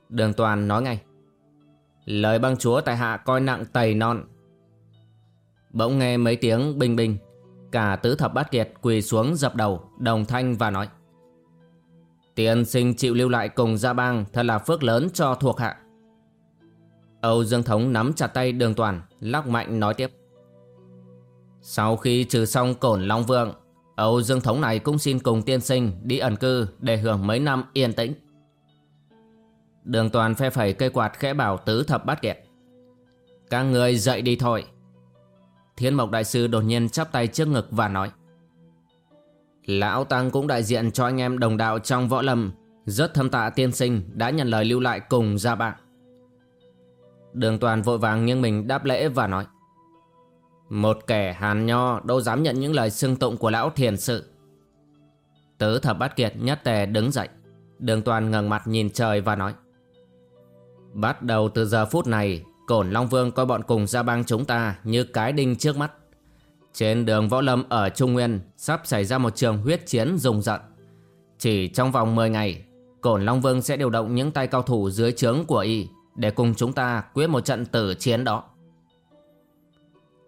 Đường Toàn nói ngay. Lời băng chúa tại hạ coi nặng tầy non. Bỗng nghe mấy tiếng bình bình. Cả tứ thập bát kiệt quỳ xuống dập đầu, đồng thanh và nói. Tiên sinh chịu lưu lại cùng gia bang thật là phước lớn cho thuộc hạ. Âu Dương Thống nắm chặt tay đường toàn, lắc mạnh nói tiếp. Sau khi trừ xong cổn Long Vương, Âu Dương Thống này cũng xin cùng tiên sinh đi ẩn cư để hưởng mấy năm yên tĩnh. Đường toàn phe phẩy cây quạt khẽ bảo tứ thập bát kiệt. Các người dậy đi thôi. Thiên Mộc Đại Sư đột nhiên chắp tay trước ngực và nói. Lão Tăng cũng đại diện cho anh em đồng đạo trong võ lâm. Rất thâm tạ tiên sinh đã nhận lời lưu lại cùng gia bạn. Đường toàn vội vàng nghiêng mình đáp lễ và nói, Một kẻ hàn nho đâu dám nhận những lời xưng tụng của lão thiền sự. Tứ thập bát kiệt nhất tề đứng dậy. Đường toàn ngẩng mặt nhìn trời và nói, Bắt đầu từ giờ phút này Cổn Long Vương coi bọn cùng gia bang chúng ta như cái đinh trước mắt trên đường Võ Lâm ở Trung Nguyên sắp xảy ra một trường huyết chiến rùng rợn. Chỉ trong vòng 10 ngày, Cổn Long Vương sẽ điều động những tay cao thủ dưới trướng của y để cùng chúng ta quyết một trận tử chiến đó.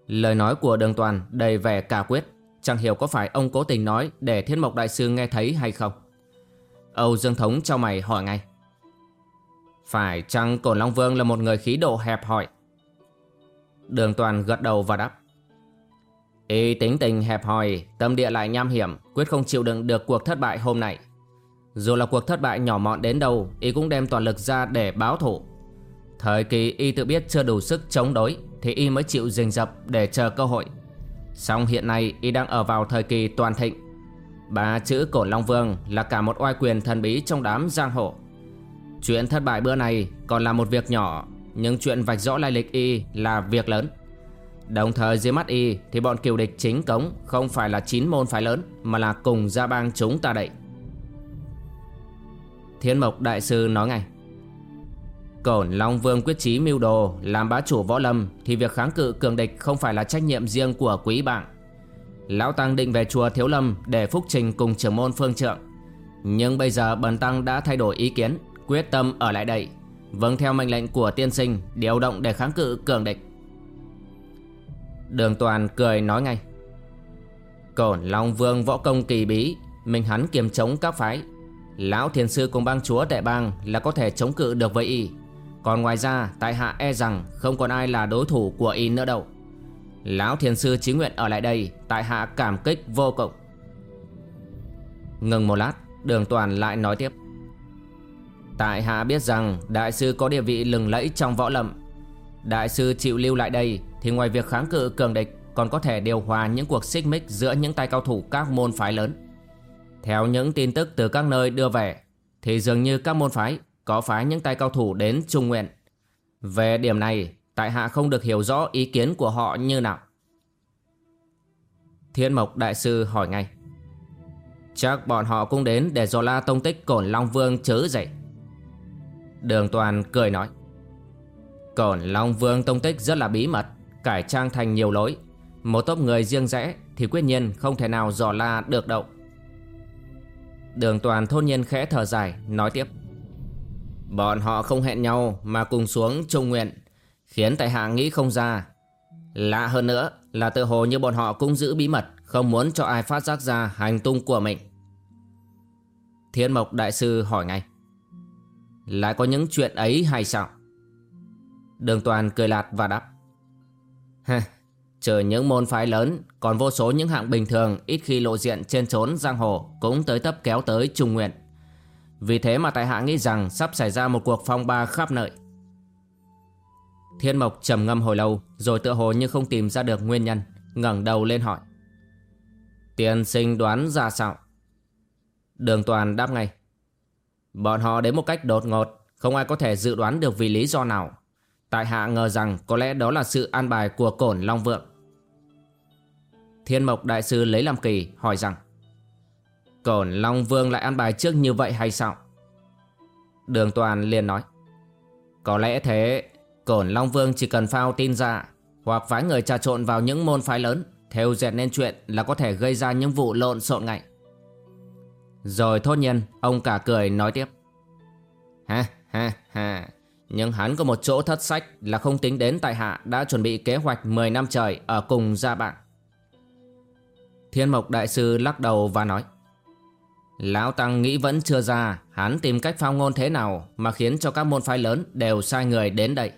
Lời nói của đường toàn đầy vẻ cả quyết, chẳng hiểu có phải ông cố tình nói để Thiên Mộc Đại Sư nghe thấy hay không. Âu Dương Thống cho mày hỏi ngay. Phải chăng Cổn Long Vương là một người khí độ hẹp hòi? Đường toàn gật đầu và đáp. Y tính tình hẹp hòi, tâm địa lại nham hiểm, quyết không chịu đựng được cuộc thất bại hôm nay. Dù là cuộc thất bại nhỏ mọn đến đâu, Y cũng đem toàn lực ra để báo thủ. Thời kỳ Y tự biết chưa đủ sức chống đối, thì Y mới chịu rình rập để chờ cơ hội. Song hiện nay Y đang ở vào thời kỳ toàn thịnh. Ba chữ cổ Long Vương là cả một oai quyền thần bí trong đám giang hồ. Chuyện thất bại bữa này còn là một việc nhỏ, nhưng chuyện vạch rõ lai lịch Y là việc lớn. Đồng thời dưới mắt y thì bọn kiều địch chính cống không phải là chín môn phái lớn mà là cùng gia bang chúng ta đậy. Thiên Mộc Đại Sư nói ngay. Cổn Long Vương quyết chí mưu đồ làm bá chủ võ lâm thì việc kháng cự cường địch không phải là trách nhiệm riêng của quý bạn. Lão Tăng định về chùa Thiếu Lâm để phúc trình cùng trưởng môn phương trượng Nhưng bây giờ bần Tăng đã thay đổi ý kiến Quyết tâm ở lại đây. Vâng theo mệnh lệnh của tiên sinh, Điều động để kháng cự cường địch. Đường toàn cười nói ngay. Cổn Long Vương võ công kỳ bí, Mình hắn kiềm chống các phái. Lão thiền sư cùng bang chúa tệ bang Là có thể chống cự được với y. Còn ngoài ra, tại hạ e rằng Không còn ai là đối thủ của y nữa đâu. Lão thiền sư chí nguyện ở lại đây, Tại hạ cảm kích vô cùng. Ngừng một lát, Đường toàn lại nói tiếp. Tại hạ biết rằng Đại sư có địa vị lừng lẫy trong võ lâm. Đại sư chịu lưu lại đây Thì ngoài việc kháng cự cường địch Còn có thể điều hòa những cuộc xích mích Giữa những tay cao thủ các môn phái lớn. Theo những tin tức từ các nơi đưa về, Thì dường như các môn phái Có phái những tay cao thủ đến trung nguyện. Về điểm này, Tại hạ không được hiểu rõ ý kiến của họ như nào. Thiên Mộc Đại Sư hỏi ngay. Chắc bọn họ cũng đến để dò la tông tích cổn Long Vương chớ dậy. Đường Toàn cười nói. Cổn Long Vương tông tích rất là bí mật, Cải trang thành nhiều lối. Một tốp người riêng rẽ Thì quyết nhiên không thể nào dò la được đâu. Đường Toàn thôn nhiên khẽ thở dài, Nói tiếp. Bọn họ không hẹn nhau Mà cùng xuống trung nguyện Khiến tại hạ nghĩ không ra. Lạ hơn nữa là tự hồ như bọn họ cũng giữ bí mật, Không muốn cho ai phát giác ra hành tung của mình. Thiên Mộc Đại Sư hỏi ngay. Lại có những chuyện ấy hay sao? Đường Toàn cười lạt và đáp. Ha, trừ những môn phái lớn Còn vô số những hạng bình thường Ít khi lộ diện trên trốn giang hồ Cũng tới tấp kéo tới trung nguyện Vì thế mà tại hạ nghĩ rằng Sắp xảy ra một cuộc phong ba khắp nơi. Thiên Mộc trầm ngâm hồi lâu Rồi tựa hồ như không tìm ra được nguyên nhân ngẩng đầu lên hỏi. Tiền sinh đoán ra sao? Đường toàn đáp ngay. Bọn họ đến một cách đột ngột, Không ai có thể dự đoán được vì lý do nào. Tại hạ ngờ rằng có lẽ đó là sự an bài của cổn Long Vượng. Thiên Mộc Đại Sư lấy làm kỳ, hỏi rằng, Cổn Long Vương lại an bài trước như vậy hay sao? Đường toàn liền nói, Có lẽ thế, Cổn Long Vương chỉ cần phao tin ra Hoặc phái người trà trộn vào những môn phái lớn, Theo dệt nên chuyện là có thể gây ra những vụ lộn xộn ngay. Rồi thốt nhiên, Ông cả cười, nói tiếp. Ha ha ha. Nhưng hắn có một chỗ thất sách Là không tính đến tại hạ Đã chuẩn bị kế hoạch 10 năm trời Ở cùng gia bạn. Thiên Mộc Đại Sư lắc đầu và nói, Lão Tăng nghĩ vẫn chưa ra, Hắn tìm cách phao ngôn thế nào Mà khiến cho các môn phái lớn Đều sai người đến đây.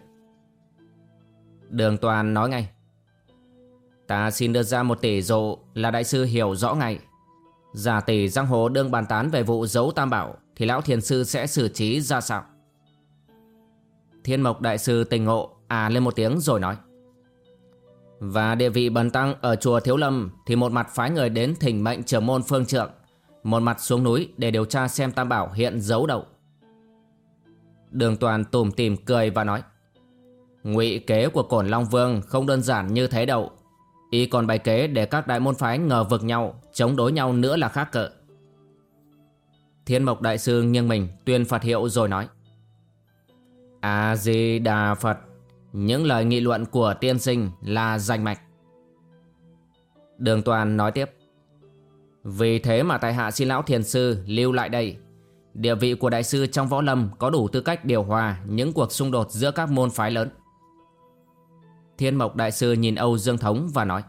Đường toàn nói ngay, Ta xin đưa ra một tỷ dụ là đại sư hiểu rõ ngay. Giả tỷ giang hồ đương bàn tán về vụ giấu tam bảo, Thì lão thiền sư sẽ xử trí ra sao? Thiên mộc đại sư tình ngộ À lên một tiếng rồi nói. Và địa vị bần tăng ở chùa Thiếu Lâm, Thì một mặt phái người đến thỉnh mệnh trưởng môn phương trượng, Một mặt xuống núi để điều tra xem tam bảo hiện giấu đâu. Đường toàn tùm tìm cười và nói. Ngụy kế của cổn long vương không đơn giản như thế đâu y còn bày kế để các đại môn phái ngờ vực nhau, chống đối nhau nữa là khác cỡ. Thiên mộc đại sư nghiêng mình, tuyên phật hiệu rồi nói. A di đà phật những lời nghị luận của tiên sinh là danh mạch. Đường toàn nói tiếp. Vì thế mà tại hạ xin lão thiền sư lưu lại đây. Địa vị của đại sư trong võ lâm có đủ tư cách điều hòa những cuộc xung đột giữa các môn phái lớn. Thiên Mộc Đại Sư nhìn Âu Dương Thống và nói,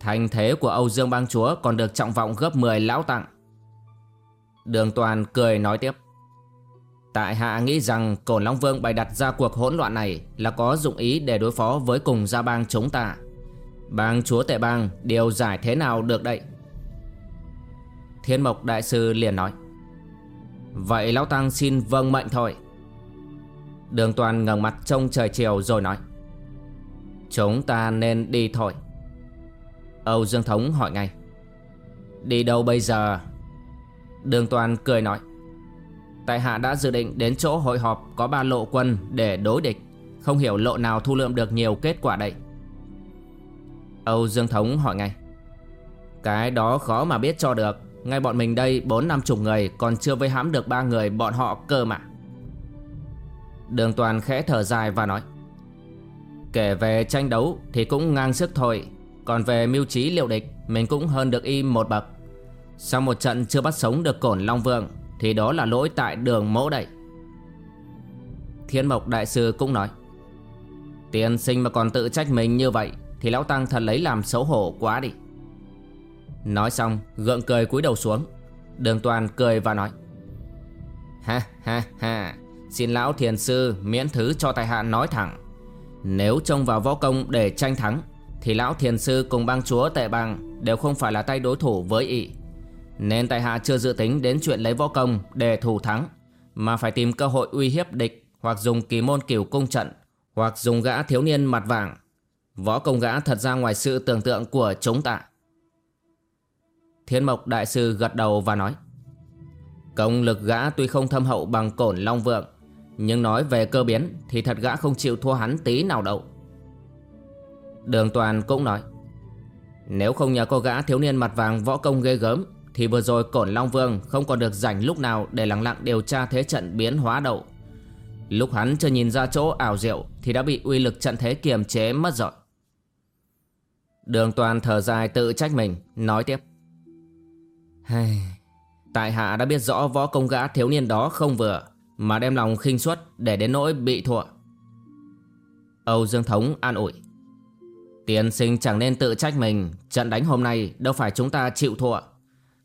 Thành thế của Âu Dương Bang Chúa còn được trọng vọng gấp 10 lão tặng Đường Toàn cười nói tiếp, Tại hạ nghĩ rằng Cổn Long Vương bày đặt ra cuộc hỗn loạn này Là có dụng ý để đối phó với cùng gia bang chúng ta. Bang chúa tệ bang, điều giải thế nào được đây? Thiên Mộc Đại Sư liền nói, Vậy Lão Tăng xin vâng mệnh thôi. Đường Toàn ngẩng mặt trông trời chiều rồi nói Chúng ta nên đi thôi. Âu Dương Thống hỏi ngay. Đi đâu bây giờ? Đường Toàn cười nói. Tại hạ đã dự định đến chỗ hội họp Có ba lộ quân để đối địch. Không hiểu lộ nào thu lượm được nhiều kết quả đây. Âu Dương Thống hỏi ngay. Cái đó khó mà biết cho được. Ngay bọn mình đây bốn năm chục người, Còn chưa vây hãm được ba người, bọn họ cơ mà. Đường Toàn khẽ thở dài và nói. Kể về tranh đấu thì cũng ngang sức thôi. Còn về mưu trí liệu địch, Mình cũng hơn được y một bậc. Sau một trận chưa bắt sống được cổn Long Vương, Thì đó là lỗi tại đường mẫu đậy. Thiên Mộc Đại Sư cũng nói, Tiên sinh mà còn tự trách mình như vậy, Thì Lão Tăng thật lấy làm xấu hổ quá đi. Nói xong, gượng cười cúi đầu xuống. Đường toàn cười và nói, Ha ha ha, Xin lão thiền sư miễn thứ cho tài hạ nói thẳng. Nếu trông vào võ công để tranh thắng, Thì lão thiền sư cùng bang chúa tệ bằng Đều không phải là tay đối thủ với ị. Nên tại hạ chưa dự tính đến chuyện lấy võ công để thủ thắng, Mà phải tìm cơ hội uy hiếp địch Hoặc dùng kỳ môn cửu cung trận Hoặc dùng gã thiếu niên mặt vàng. Võ công gã thật ra ngoài sự tưởng tượng của chúng ta. Thiên Mộc Đại Sư gật đầu và nói, Công lực gã tuy không thâm hậu bằng cổn Long Vượng nhưng nói về cơ biến Thì thật gã không chịu thua hắn tí nào đâu. Đường Toàn cũng nói, Nếu không nhờ cô gã thiếu niên mặt vàng võ công ghê gớm, Thì vừa rồi cổn Long Vương không còn được rảnh lúc nào Để lặng lặng điều tra thế trận biến hóa đậu Lúc hắn chưa nhìn ra chỗ ảo diệu Thì đã bị uy lực trận thế kiềm chế mất rồi. Đường Toàn thở dài tự trách mình, Nói tiếp Hay... Tại hạ đã biết rõ võ công gã thiếu niên đó không vừa. Mà đem lòng khinh suất để đến nỗi bị thua. Âu Dương Thống an ủi, Tiên sinh chẳng nên tự trách mình, Trận đánh hôm nay đâu phải chúng ta chịu thua.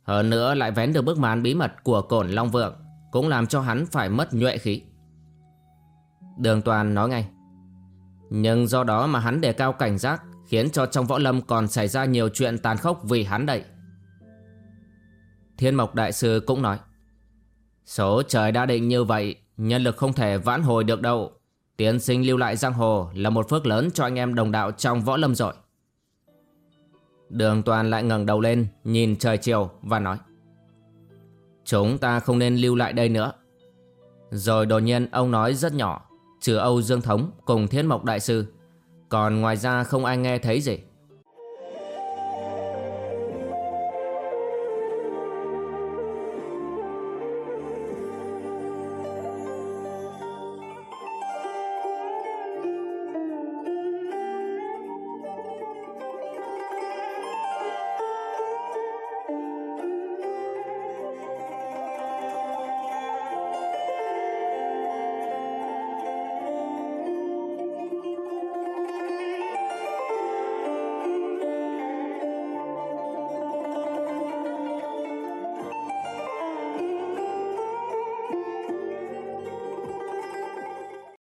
Hơn nữa lại vén được bức màn bí mật của cổn Long Vượng, Cũng làm cho hắn phải mất nhuệ khí. Đường Toàn nói ngay, Nhưng do đó mà hắn đề cao cảnh giác, Khiến cho trong võ lâm còn xảy ra nhiều chuyện tàn khốc vì hắn đậy Thiên Mộc Đại Sư cũng nói Số trời đã định như vậy, Nhân lực không thể vãn hồi được đâu. Tiến sinh lưu lại giang hồ Là một phước lớn cho anh em đồng đạo trong võ lâm rồi. Đường toàn lại ngẩng đầu lên, Nhìn trời chiều và nói, Chúng ta không nên lưu lại đây nữa. Rồi đột nhiên ông nói rất nhỏ Trừ Âu Dương Thống cùng Thiên Mộc Đại Sư, Còn ngoài ra không ai nghe thấy gì.